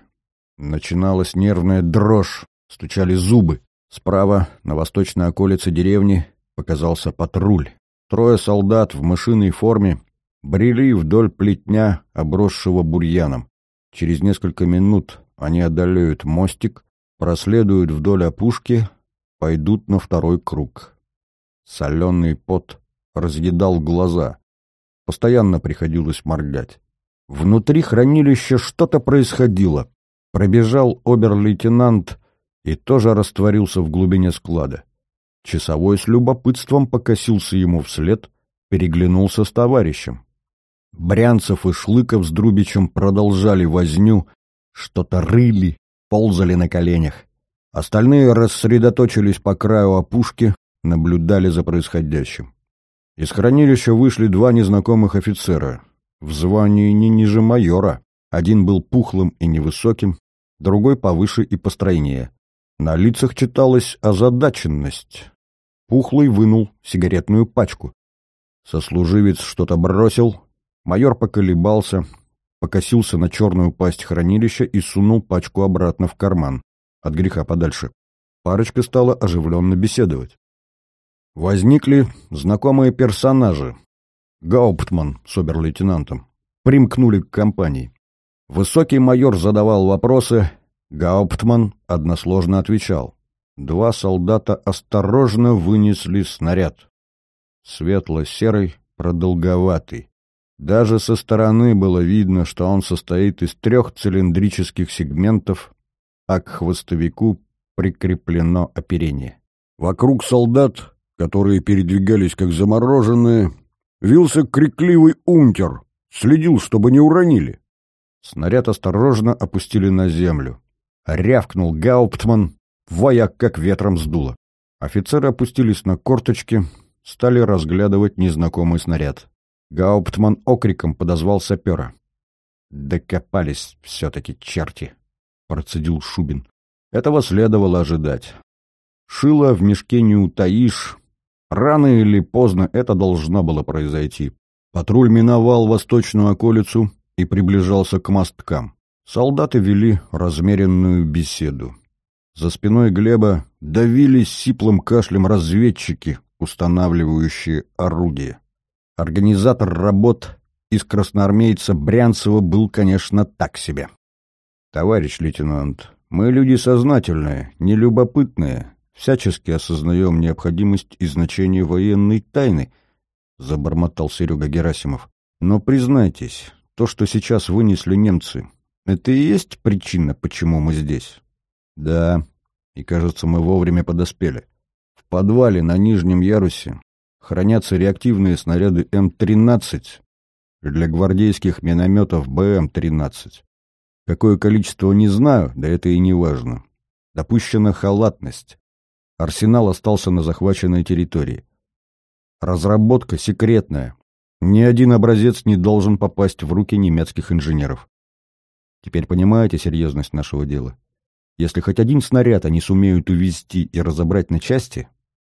Начиналась нервная дрожь, стучали зубы. Справа, на восточной околице деревни, показался патруль. Трое солдат в мышиной форме брели вдоль плетня, обросшего бурьяном. Через несколько минут они одолеют мостик, проследуют вдоль опушки, пойдут на второй круг. Соленый пот разъедал глаза. Постоянно приходилось моргать. Внутри хранилища что-то происходило. Пробежал обер-лейтенант и тоже растворился в глубине склада. Часовой с любопытством покосился ему вслед, переглянулся с товарищем. Брянцев и Шлыков с Друбичем продолжали возню, что-то рыли, ползали на коленях. Остальные рассредоточились по краю опушки, наблюдали за происходящим. Из хранилища вышли два незнакомых офицера, в звании не ниже майора. Один был пухлым и невысоким, другой повыше и постройнее. На лицах читалась озадаченность. Пухлый вынул сигаретную пачку. Сослуживец что-то бросил. Майор поколебался, покосился на черную пасть хранилища и сунул пачку обратно в карман. От греха подальше. Парочка стала оживленно беседовать. Возникли знакомые персонажи. Гауптман с обер-лейтенантом, примкнули к компании. Высокий майор задавал вопросы, Гауптман односложно отвечал. Два солдата осторожно вынесли снаряд. Светло-серый, продолговатый. Даже со стороны было видно, что он состоит из трех цилиндрических сегментов, а к хвостовику прикреплено оперение. Вокруг солдат, которые передвигались как замороженные, вился крикливый унтер, следил, чтобы не уронили. Снаряд осторожно опустили на землю. Рявкнул Гауптман, вояк как ветром сдуло. Офицеры опустились на корточки, стали разглядывать незнакомый снаряд. Гауптман окриком подозвал сапера. «Докопались все-таки черти!» — процедил Шубин. Этого следовало ожидать. Шило в мешке не утаишь. Рано или поздно это должно было произойти. Патруль миновал восточную околицу и приближался к мосткам. Солдаты вели размеренную беседу. За спиной Глеба давились сиплым кашлем разведчики, устанавливающие орудие. Организатор работ из красноармейца Брянцева был, конечно, так себе. «Товарищ лейтенант, мы люди сознательные, нелюбопытные, всячески осознаем необходимость и значение военной тайны», — забормотал Серега Герасимов. «Но признайтесь, то, что сейчас вынесли немцы, это и есть причина, почему мы здесь? Да, и кажется, мы вовремя подоспели. В подвале на нижнем ярусе хранятся реактивные снаряды М-13 для гвардейских минометов БМ-13. Какое количество не знаю, да это и не важно. Допущена халатность. Арсенал остался на захваченной территории. Разработка секретная. Ни один образец не должен попасть в руки немецких инженеров. Теперь понимаете серьезность нашего дела? Если хоть один снаряд они сумеют увезти и разобрать на части,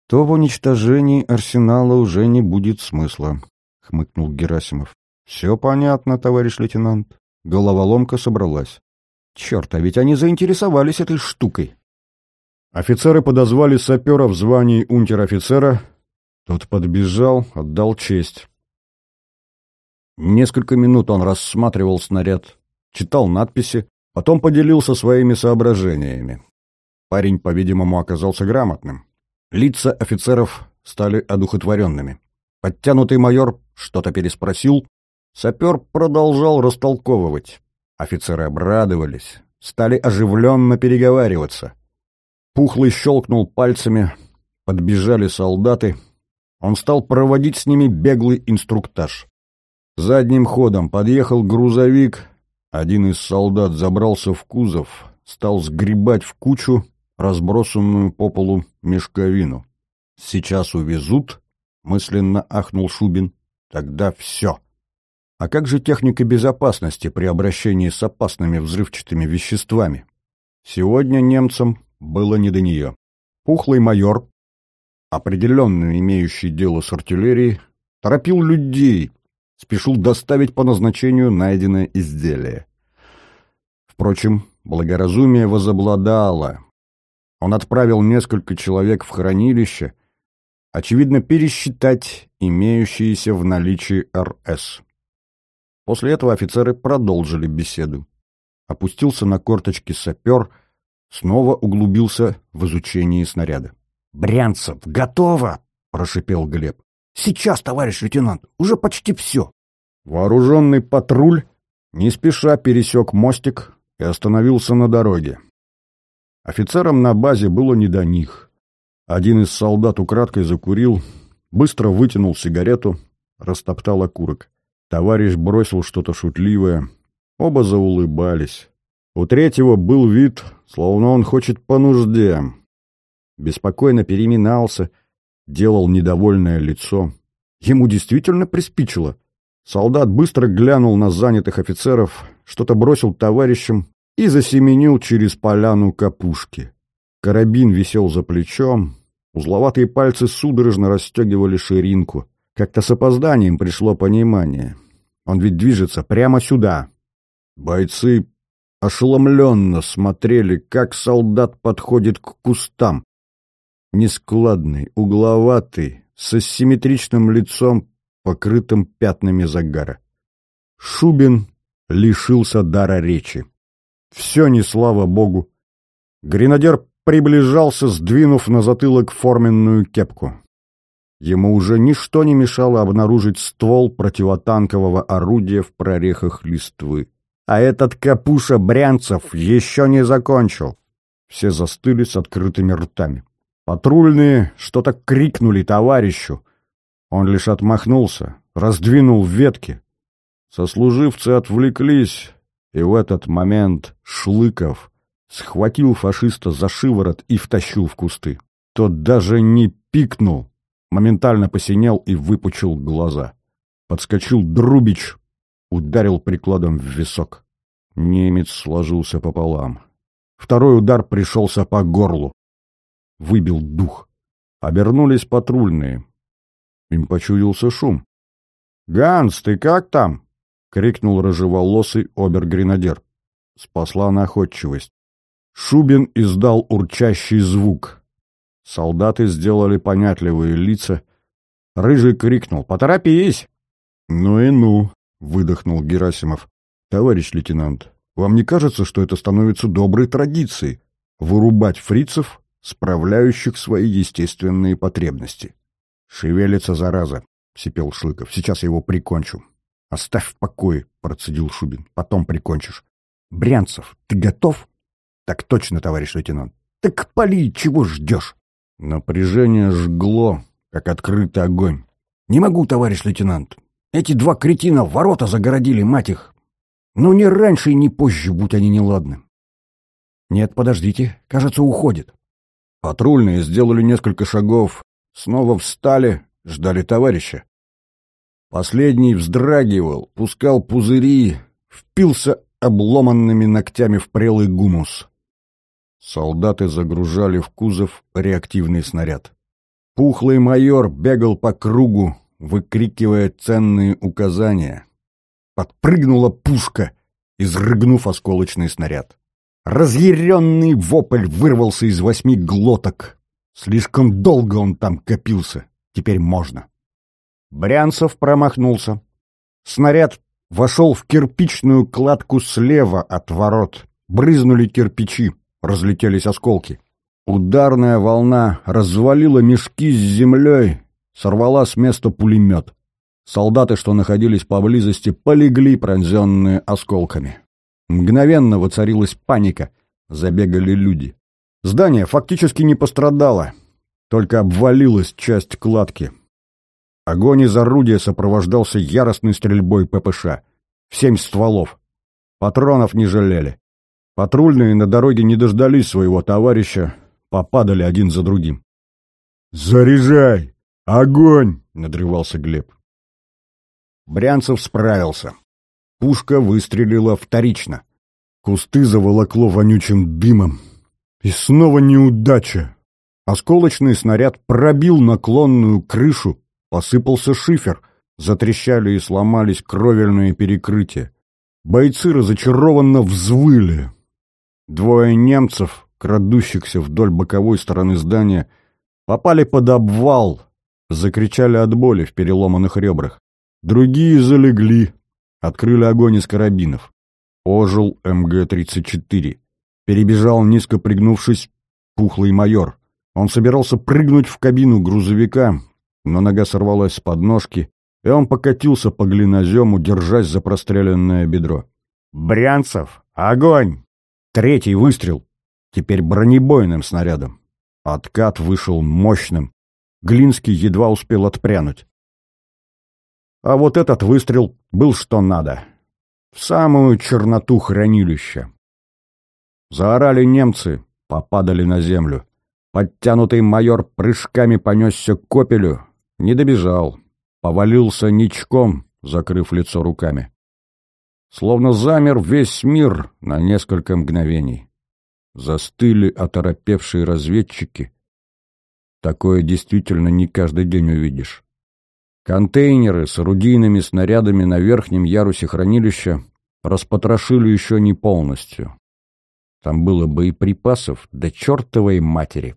то в уничтожении арсенала уже не будет смысла, — хмыкнул Герасимов. — Все понятно, товарищ лейтенант. Головоломка собралась. Черт, а ведь они заинтересовались этой штукой. Офицеры подозвали сапера в звании унтер-офицера. Тот подбежал, отдал честь. Несколько минут он рассматривал снаряд, читал надписи, потом поделился своими соображениями. Парень, по-видимому, оказался грамотным. Лица офицеров стали одухотворенными. Подтянутый майор что-то переспросил. Сапер продолжал растолковывать. Офицеры обрадовались, стали оживленно переговариваться. Пухлый щелкнул пальцами, подбежали солдаты. Он стал проводить с ними беглый инструктаж. Задним ходом подъехал грузовик, один из солдат забрался в кузов, стал сгребать в кучу разбросанную по полу мешковину. «Сейчас увезут», — мысленно ахнул Шубин, — «тогда все». А как же техника безопасности при обращении с опасными взрывчатыми веществами? Сегодня немцам было не до нее. Пухлый майор, определенно имеющий дело с артиллерией, торопил людей, спешил доставить по назначению найденное изделие. Впрочем, благоразумие возобладало. Он отправил несколько человек в хранилище, очевидно, пересчитать имеющиеся в наличии РС. После этого офицеры продолжили беседу. Опустился на корточки сапер, снова углубился в изучение снаряда. «Брянцев, готово!» — прошипел Глеб. «Сейчас, товарищ лейтенант, уже почти все». Вооруженный патруль не спеша пересек мостик и остановился на дороге. Офицерам на базе было не до них. Один из солдат украдкой закурил, быстро вытянул сигарету, растоптал окурок. Товарищ бросил что-то шутливое. Оба заулыбались. У третьего был вид, словно он хочет по нужде. Беспокойно переминался, делал недовольное лицо. Ему действительно приспичило. Солдат быстро глянул на занятых офицеров, что-то бросил товарищам и засеменил через поляну капушки. Карабин висел за плечом, узловатые пальцы судорожно расстегивали ширинку. Как-то с опозданием пришло понимание. Он ведь движется прямо сюда. Бойцы ошеломленно смотрели, как солдат подходит к кустам. Нескладный, угловатый, с асимметричным лицом, покрытым пятнами загара. Шубин лишился дара речи. Все не слава богу. Гренадер приближался, сдвинув на затылок форменную кепку. Ему уже ничто не мешало обнаружить ствол противотанкового орудия в прорехах листвы. А этот капуша Брянцев еще не закончил. Все застыли с открытыми ртами. Патрульные что-то крикнули товарищу. Он лишь отмахнулся, раздвинул ветки. Сослуживцы отвлеклись, и в этот момент Шлыков схватил фашиста за шиворот и втащил в кусты. Тот даже не пикнул, моментально посинел и выпучил глаза. Подскочил Друбич, ударил прикладом в висок. Немец сложился пополам. Второй удар пришелся по горлу. Выбил дух. Обернулись патрульные. Им почудился шум. «Ганс, ты как там?» — крикнул рыжеволосый обер-гренадер. Спасла находчивость. Шубин издал урчащий звук. Солдаты сделали понятливые лица. Рыжий крикнул «Поторопись!» «Ну и ну!» — выдохнул Герасимов. «Товарищ лейтенант, вам не кажется, что это становится доброй традицией — вырубать фрицев, справляющих свои естественные потребности?» «Шевелится, зараза!» — сипел Шлыков. «Сейчас я его прикончу». «Оставь в покое!» — процедил Шубин. «Потом прикончишь». «Брянцев, ты готов?» «Так точно, товарищ лейтенант». «Так пали, чего ждешь?» Напряжение жгло, как открытый огонь. «Не могу, товарищ лейтенант. Эти два кретина ворота загородили, мать их. Но не раньше и не позже, будь они неладны. Нет, подождите, кажется, уходит. Патрульные сделали несколько шагов, снова встали, ждали товарища. Последний вздрагивал, пускал пузыри, впился обломанными ногтями в прелый гумус. Солдаты загружали в кузов реактивный снаряд. Пухлый майор бегал по кругу, выкрикивая ценные указания. Подпрыгнула пушка, изрыгнув осколочный снаряд. Разъяренный вопль вырвался из восьми глоток. Слишком долго он там копился. Теперь можно. Брянцев промахнулся. Снаряд вошел в кирпичную кладку слева от ворот. Брызнули кирпичи, разлетелись осколки. Ударная волна развалила мешки с землей, сорвала с места пулемет. Солдаты, что находились поблизости, полегли, пронзенные осколками. Мгновенно воцарилась паника. Забегали люди. Здание фактически не пострадало, только обвалилась часть кладки. Огонь из орудия сопровождался яростной стрельбой ППШ. В семь стволов. Патронов не жалели. Патрульные на дороге не дождались своего товарища, попадали один за другим. «Заряжай! Огонь!» — надрывался Глеб. Брянцев справился. Пушка выстрелила вторично. Кусты заволокло вонючим дымом. И снова неудача. Осколочный снаряд пробил наклонную крышу, посыпался шифер, затрещали и сломались кровельные перекрытия. Бойцы разочарованно взвыли. Двое немцев, крадущихся вдоль боковой стороны здания, попали под обвал, закричали от боли в переломанных ребрах. Другие залегли, открыли огонь из карабинов. Ожил МГ-34. Перебежал, низко пригнувшись, пухлый майор. Он собирался прыгнуть в кабину грузовика, но нога сорвалась с подножки, и он покатился по глинозему, держась за простреленное бедро. «Брянцев! Огонь!» Третий выстрел. Теперь бронебойным снарядом. Откат вышел мощным. Глинский едва успел отпрянуть. А вот этот выстрел был что надо. В самую черноту хранилища. Заорали немцы, попадали на землю. Подтянутый майор прыжками понесся к копелю, не добежал, повалился ничком, закрыв лицо руками. Словно замер весь мир на несколько мгновений. Застыли оторопевшие разведчики. Такое действительно не каждый день увидишь. Контейнеры с орудийными снарядами на верхнем ярусе хранилища распотрошили еще не полностью. Там было боеприпасов до чертовой матери.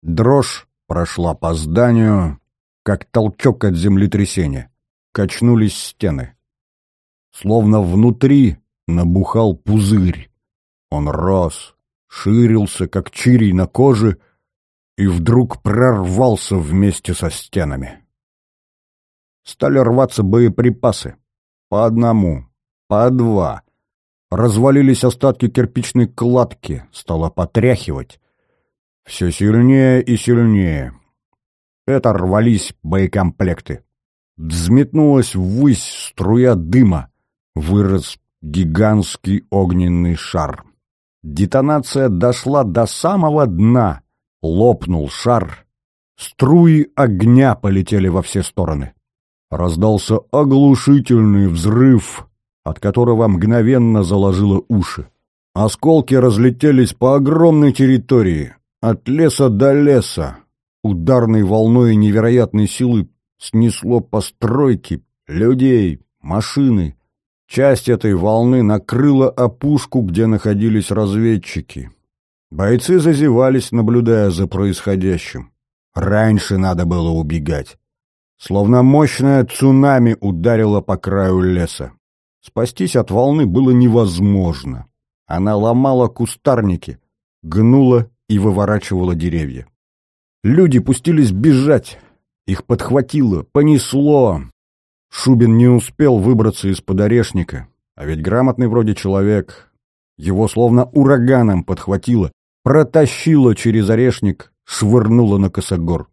Дрожь прошла по зданию, как толчок от землетрясения. качнулись стены. Словно внутри набухал пузырь. Он рос, ширился, как чирий на коже, и вдруг прорвался вместе со стенами. Стали рваться боеприпасы. По одному, по два. Развалились остатки кирпичной кладки, стало потряхивать. Все сильнее и сильнее. Это рвались боекомплекты. Взметнулась ввысь струя дыма. Вырос гигантский огненный шар. Детонация дошла до самого дна. Лопнул шар. Струи огня полетели во все стороны. Раздался оглушительный взрыв, от которого мгновенно заложило уши. Осколки разлетелись по огромной территории, от леса до леса. Ударной волной невероятной силы снесло постройки, людей, машины. Часть этой волны накрыла опушку, где находились разведчики. Бойцы зазевались, наблюдая за происходящим. Раньше надо было убегать. Словно мощное цунами ударило по краю леса. Спастись от волны было невозможно. Она ломала кустарники, гнула и выворачивала деревья. Люди пустились бежать. Их подхватило, понесло. Шубин не успел выбраться из-под орешника, а ведь грамотный вроде человек. Его словно ураганом подхватило, протащило через орешник, швырнуло на косогор.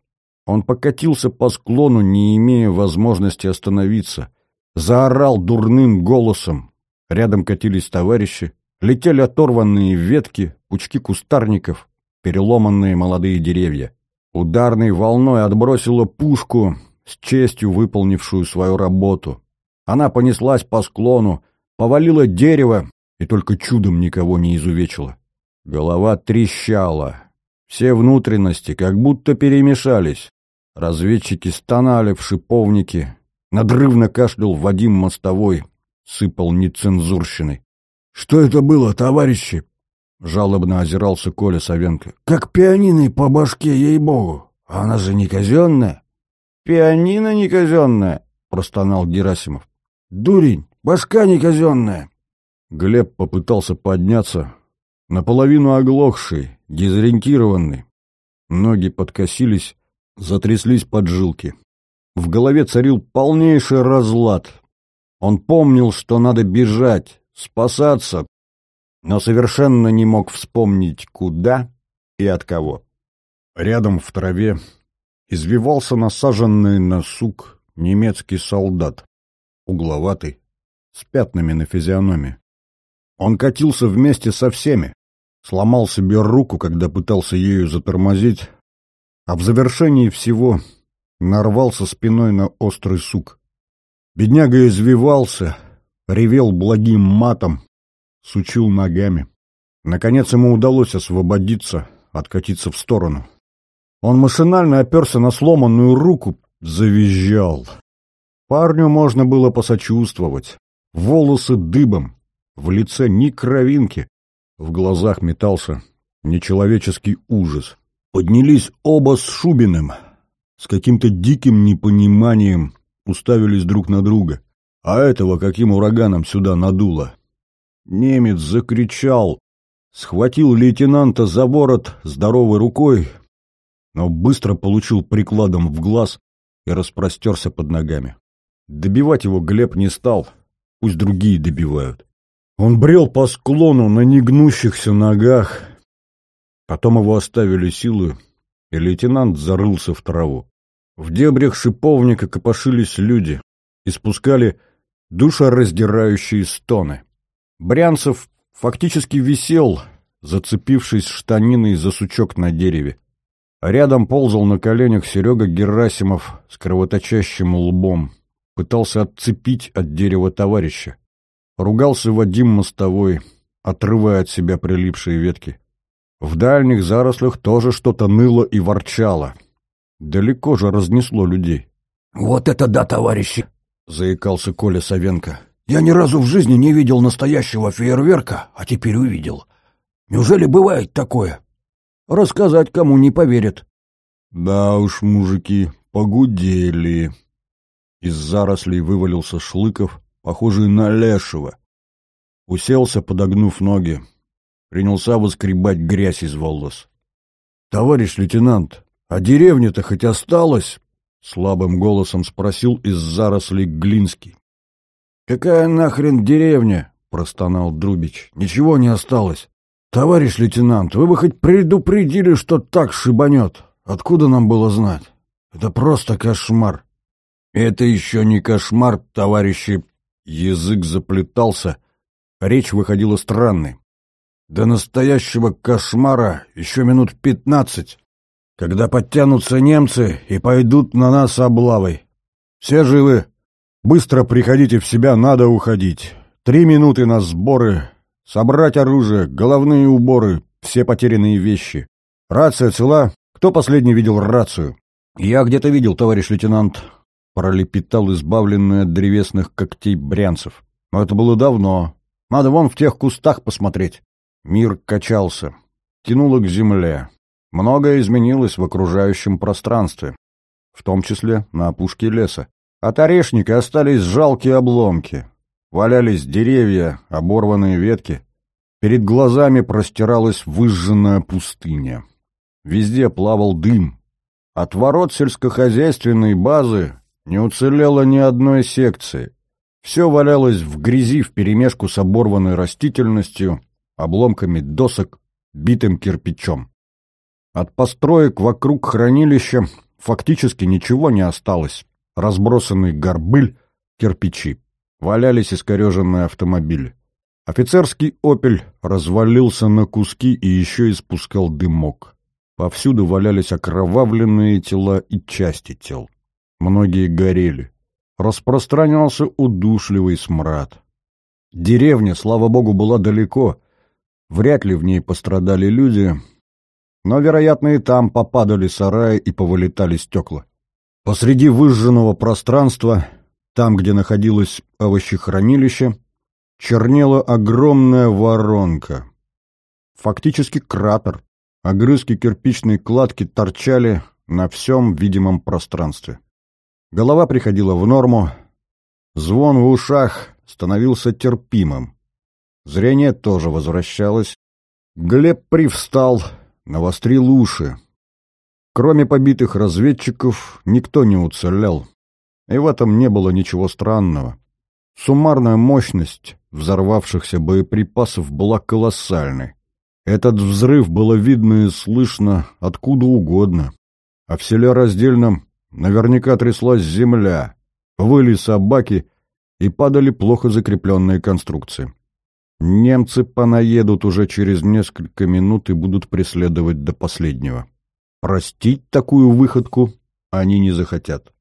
Он покатился по склону, не имея возможности остановиться — заорал дурным голосом. Рядом катились товарищи, летели оторванные ветки, пучки кустарников, переломанные молодые деревья. Ударной волной отбросила пушку, с честью выполнившую свою работу. Она понеслась по склону, повалила дерево и только чудом никого не изувечила. Голова трещала. Все внутренности как будто перемешались. Разведчики стонали в шиповнике, Надрывно кашлял Вадим Мостовой, сыпал нецензурщиной. — Что это было, товарищи? — жалобно озирался Коля Савенко. — Как пианино по башке, ей-богу! Она же не казенная. — Пианино не казенная, — простонал Герасимов. — Дурень, башка не казенная. Глеб попытался подняться, наполовину оглохший, дезориентированный. Ноги подкосились, затряслись поджилки. В голове царил полнейший разлад. Он помнил, что надо бежать, спасаться, но совершенно не мог вспомнить, куда и от кого. Рядом в траве извивался насаженный на сук немецкий солдат, угловатый, с пятнами на физиономии. Он катился вместе со всеми, сломал себе руку, когда пытался ею затормозить, а в завершении всего нарвался спиной на острый сук. Бедняга извивался, ревел благим матом, сучил ногами. Наконец ему удалось освободиться, откатиться в сторону. Он машинально оперся на сломанную руку, завизжал. Парню можно было посочувствовать. Волосы дыбом, в лице ни кровинки, в глазах метался нечеловеческий ужас. Поднялись оба с Шубиным — с каким-то диким непониманием уставились друг на друга. А этого каким ураганом сюда надуло? Немец закричал, схватил лейтенанта за ворот здоровой рукой, но быстро получил прикладом в глаз и распростерся под ногами. Добивать его Глеб не стал, пусть другие добивают. Он брел по склону на негнущихся ногах, потом его оставили силы, и лейтенант зарылся в траву. В дебрях шиповника копошились люди, испускали душераздирающие стоны. Брянцев фактически висел, зацепившись штаниной за сучок на дереве. Рядом ползал на коленях Серега Герасимов с кровоточащим лбом. Пытался отцепить от дерева товарища. Ругался Вадим Мостовой, отрывая от себя прилипшие ветки. В дальних зарослях тоже что-то ныло и ворчало — Далеко же разнесло людей. «Вот это да, товарищи!» — заикался Коля Савенко. «Я ни разу в жизни не видел настоящего фейерверка, а теперь увидел. Неужели бывает такое? Рассказать кому не поверят». «Да уж, мужики, погудели». Из зарослей вывалился Шлыков, похожий на лешего. Уселся, подогнув ноги. Принялся воскребать грязь из волос. — Товарищ лейтенант, а деревня-то хоть осталась? — слабым голосом спросил из зарослей Глинский. «Какая нахрен деревня?» — простонал Друбич. «Ничего не осталось. Товарищ лейтенант, вы бы хоть предупредили, что так шибанет. Откуда нам было знать? Это просто кошмар». «Это еще не кошмар, товарищи!» Язык заплетался, речь выходила странной. «До настоящего кошмара еще минут пятнадцать, когда подтянутся немцы и пойдут на нас облавой. Все живы?» Быстро приходите в себя, надо уходить. Три минуты на сборы. Собрать оружие, головные уборы, все потерянные вещи. Рация цела? Кто последний видел рацию? Я где-то видел, товарищ лейтенант. Пролепетал избавленный от древесных когтей брянцев. Но это было давно. Надо вон в тех кустах посмотреть. Мир качался. Тянуло к земле. Многое изменилось в окружающем пространстве. В том числе на опушке леса. От орешника остались жалкие обломки. Валялись деревья, оборванные ветки. Перед глазами простиралась выжженная пустыня. Везде плавал дым. От ворот сельскохозяйственной базы не уцелело ни одной секции. Все валялось в грязи вперемешку с оборванной растительностью, обломками досок, битым кирпичом. От построек вокруг хранилища фактически ничего не осталось разбросанный горбыль, кирпичи. Валялись искореженные автомобили. Офицерский «Опель» развалился на куски и еще испускал дымок. Повсюду валялись окровавленные тела и части тел. Многие горели. Распространялся удушливый смрад. Деревня, слава богу, была далеко. Вряд ли в ней пострадали люди, но, вероятно, и там попадали сараи и повылетали стекла. Посреди выжженного пространства, там, где находилось овощехранилище, чернела огромная воронка. Фактически кратер. Огрызки кирпичной кладки торчали на всем видимом пространстве. Голова приходила в норму, звон в ушах становился терпимым. Зрение тоже возвращалось. Глеб привстал, навострил уши. Кроме побитых разведчиков, никто не уцелел. И в этом не было ничего странного. Суммарная мощность взорвавшихся боеприпасов была колоссальной. Этот взрыв было видно и слышно откуда угодно. А в селе Раздельном наверняка тряслась земля, выли собаки и падали плохо закрепленные конструкции. Немцы понаедут уже через несколько минут и будут преследовать до последнего. Простить такую выходку они не захотят.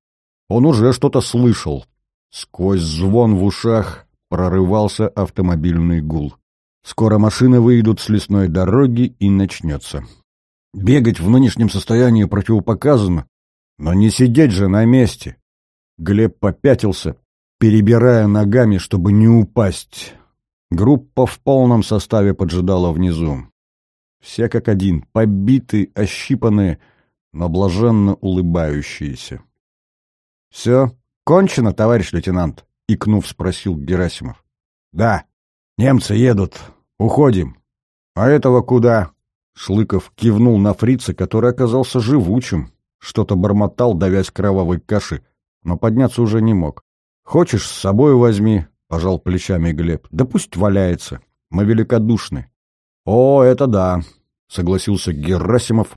Он уже что-то слышал. Сквозь звон в ушах прорывался автомобильный гул. Скоро машины выйдут с лесной дороги и начнется. Бегать в нынешнем состоянии противопоказано, но не сидеть же на месте. Глеб попятился, перебирая ногами, чтобы не упасть. Группа в полном составе поджидала внизу. Все как один, побитые, ощипанные, но блаженно улыбающиеся. — Все, кончено, товарищ лейтенант? — икнув, спросил Герасимов. — Да, немцы едут, уходим. — А этого куда? Шлыков кивнул на фрица, который оказался живучим, что-то бормотал, давясь кровавой каши, но подняться уже не мог. — Хочешь, с собой возьми, — пожал плечами Глеб. — Да пусть валяется, мы великодушны. «О, это да», — согласился Герасимов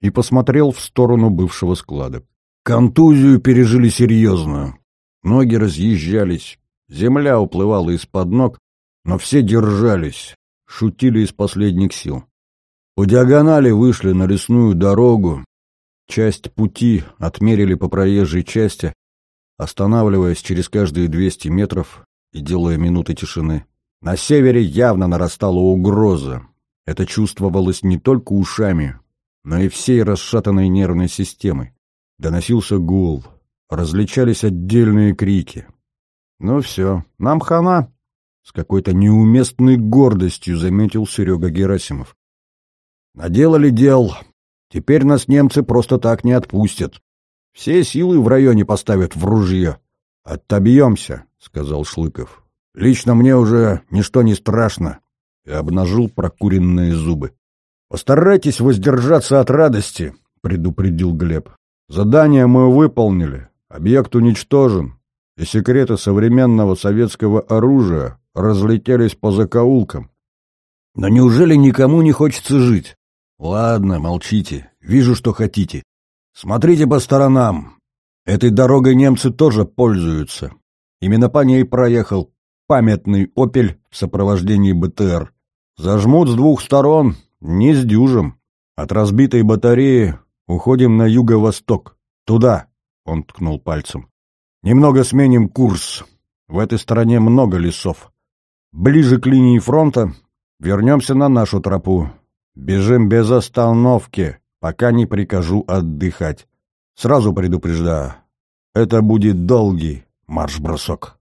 и посмотрел в сторону бывшего склада. Контузию пережили серьезную. Ноги разъезжались, земля уплывала из-под ног, но все держались, шутили из последних сил. По диагонали вышли на лесную дорогу, часть пути отмерили по проезжей части, останавливаясь через каждые 200 метров и делая минуты тишины. На севере явно нарастала угроза. Это чувствовалось не только ушами, но и всей расшатанной нервной системой. Доносился гул, различались отдельные крики. «Ну все, нам хана!» — с какой-то неуместной гордостью заметил Серега Герасимов. «Наделали дел. Теперь нас немцы просто так не отпустят. Все силы в районе поставят в ружье. «Отобьемся», — сказал Шлыков. «Лично мне уже ничто не страшно», — и обнажил прокуренные зубы. «Постарайтесь воздержаться от радости», — предупредил Глеб. «Задание мы выполнили, объект уничтожен, и секреты современного советского оружия разлетелись по закоулкам. Но неужели никому не хочется жить? Ладно, молчите, вижу, что хотите. Смотрите по сторонам. Этой дорогой немцы тоже пользуются. Именно по ней проехал памятный «Опель» в сопровождении БТР. Зажмут с двух сторон, не с дюжем. От разбитой батареи уходим на юго-восток. Туда, он ткнул пальцем. Немного сменим курс. В этой стороне много лесов. Ближе к линии фронта вернемся на нашу тропу. Бежим без остановки, пока не прикажу отдыхать. Сразу предупреждаю, это будет долгий марш-бросок.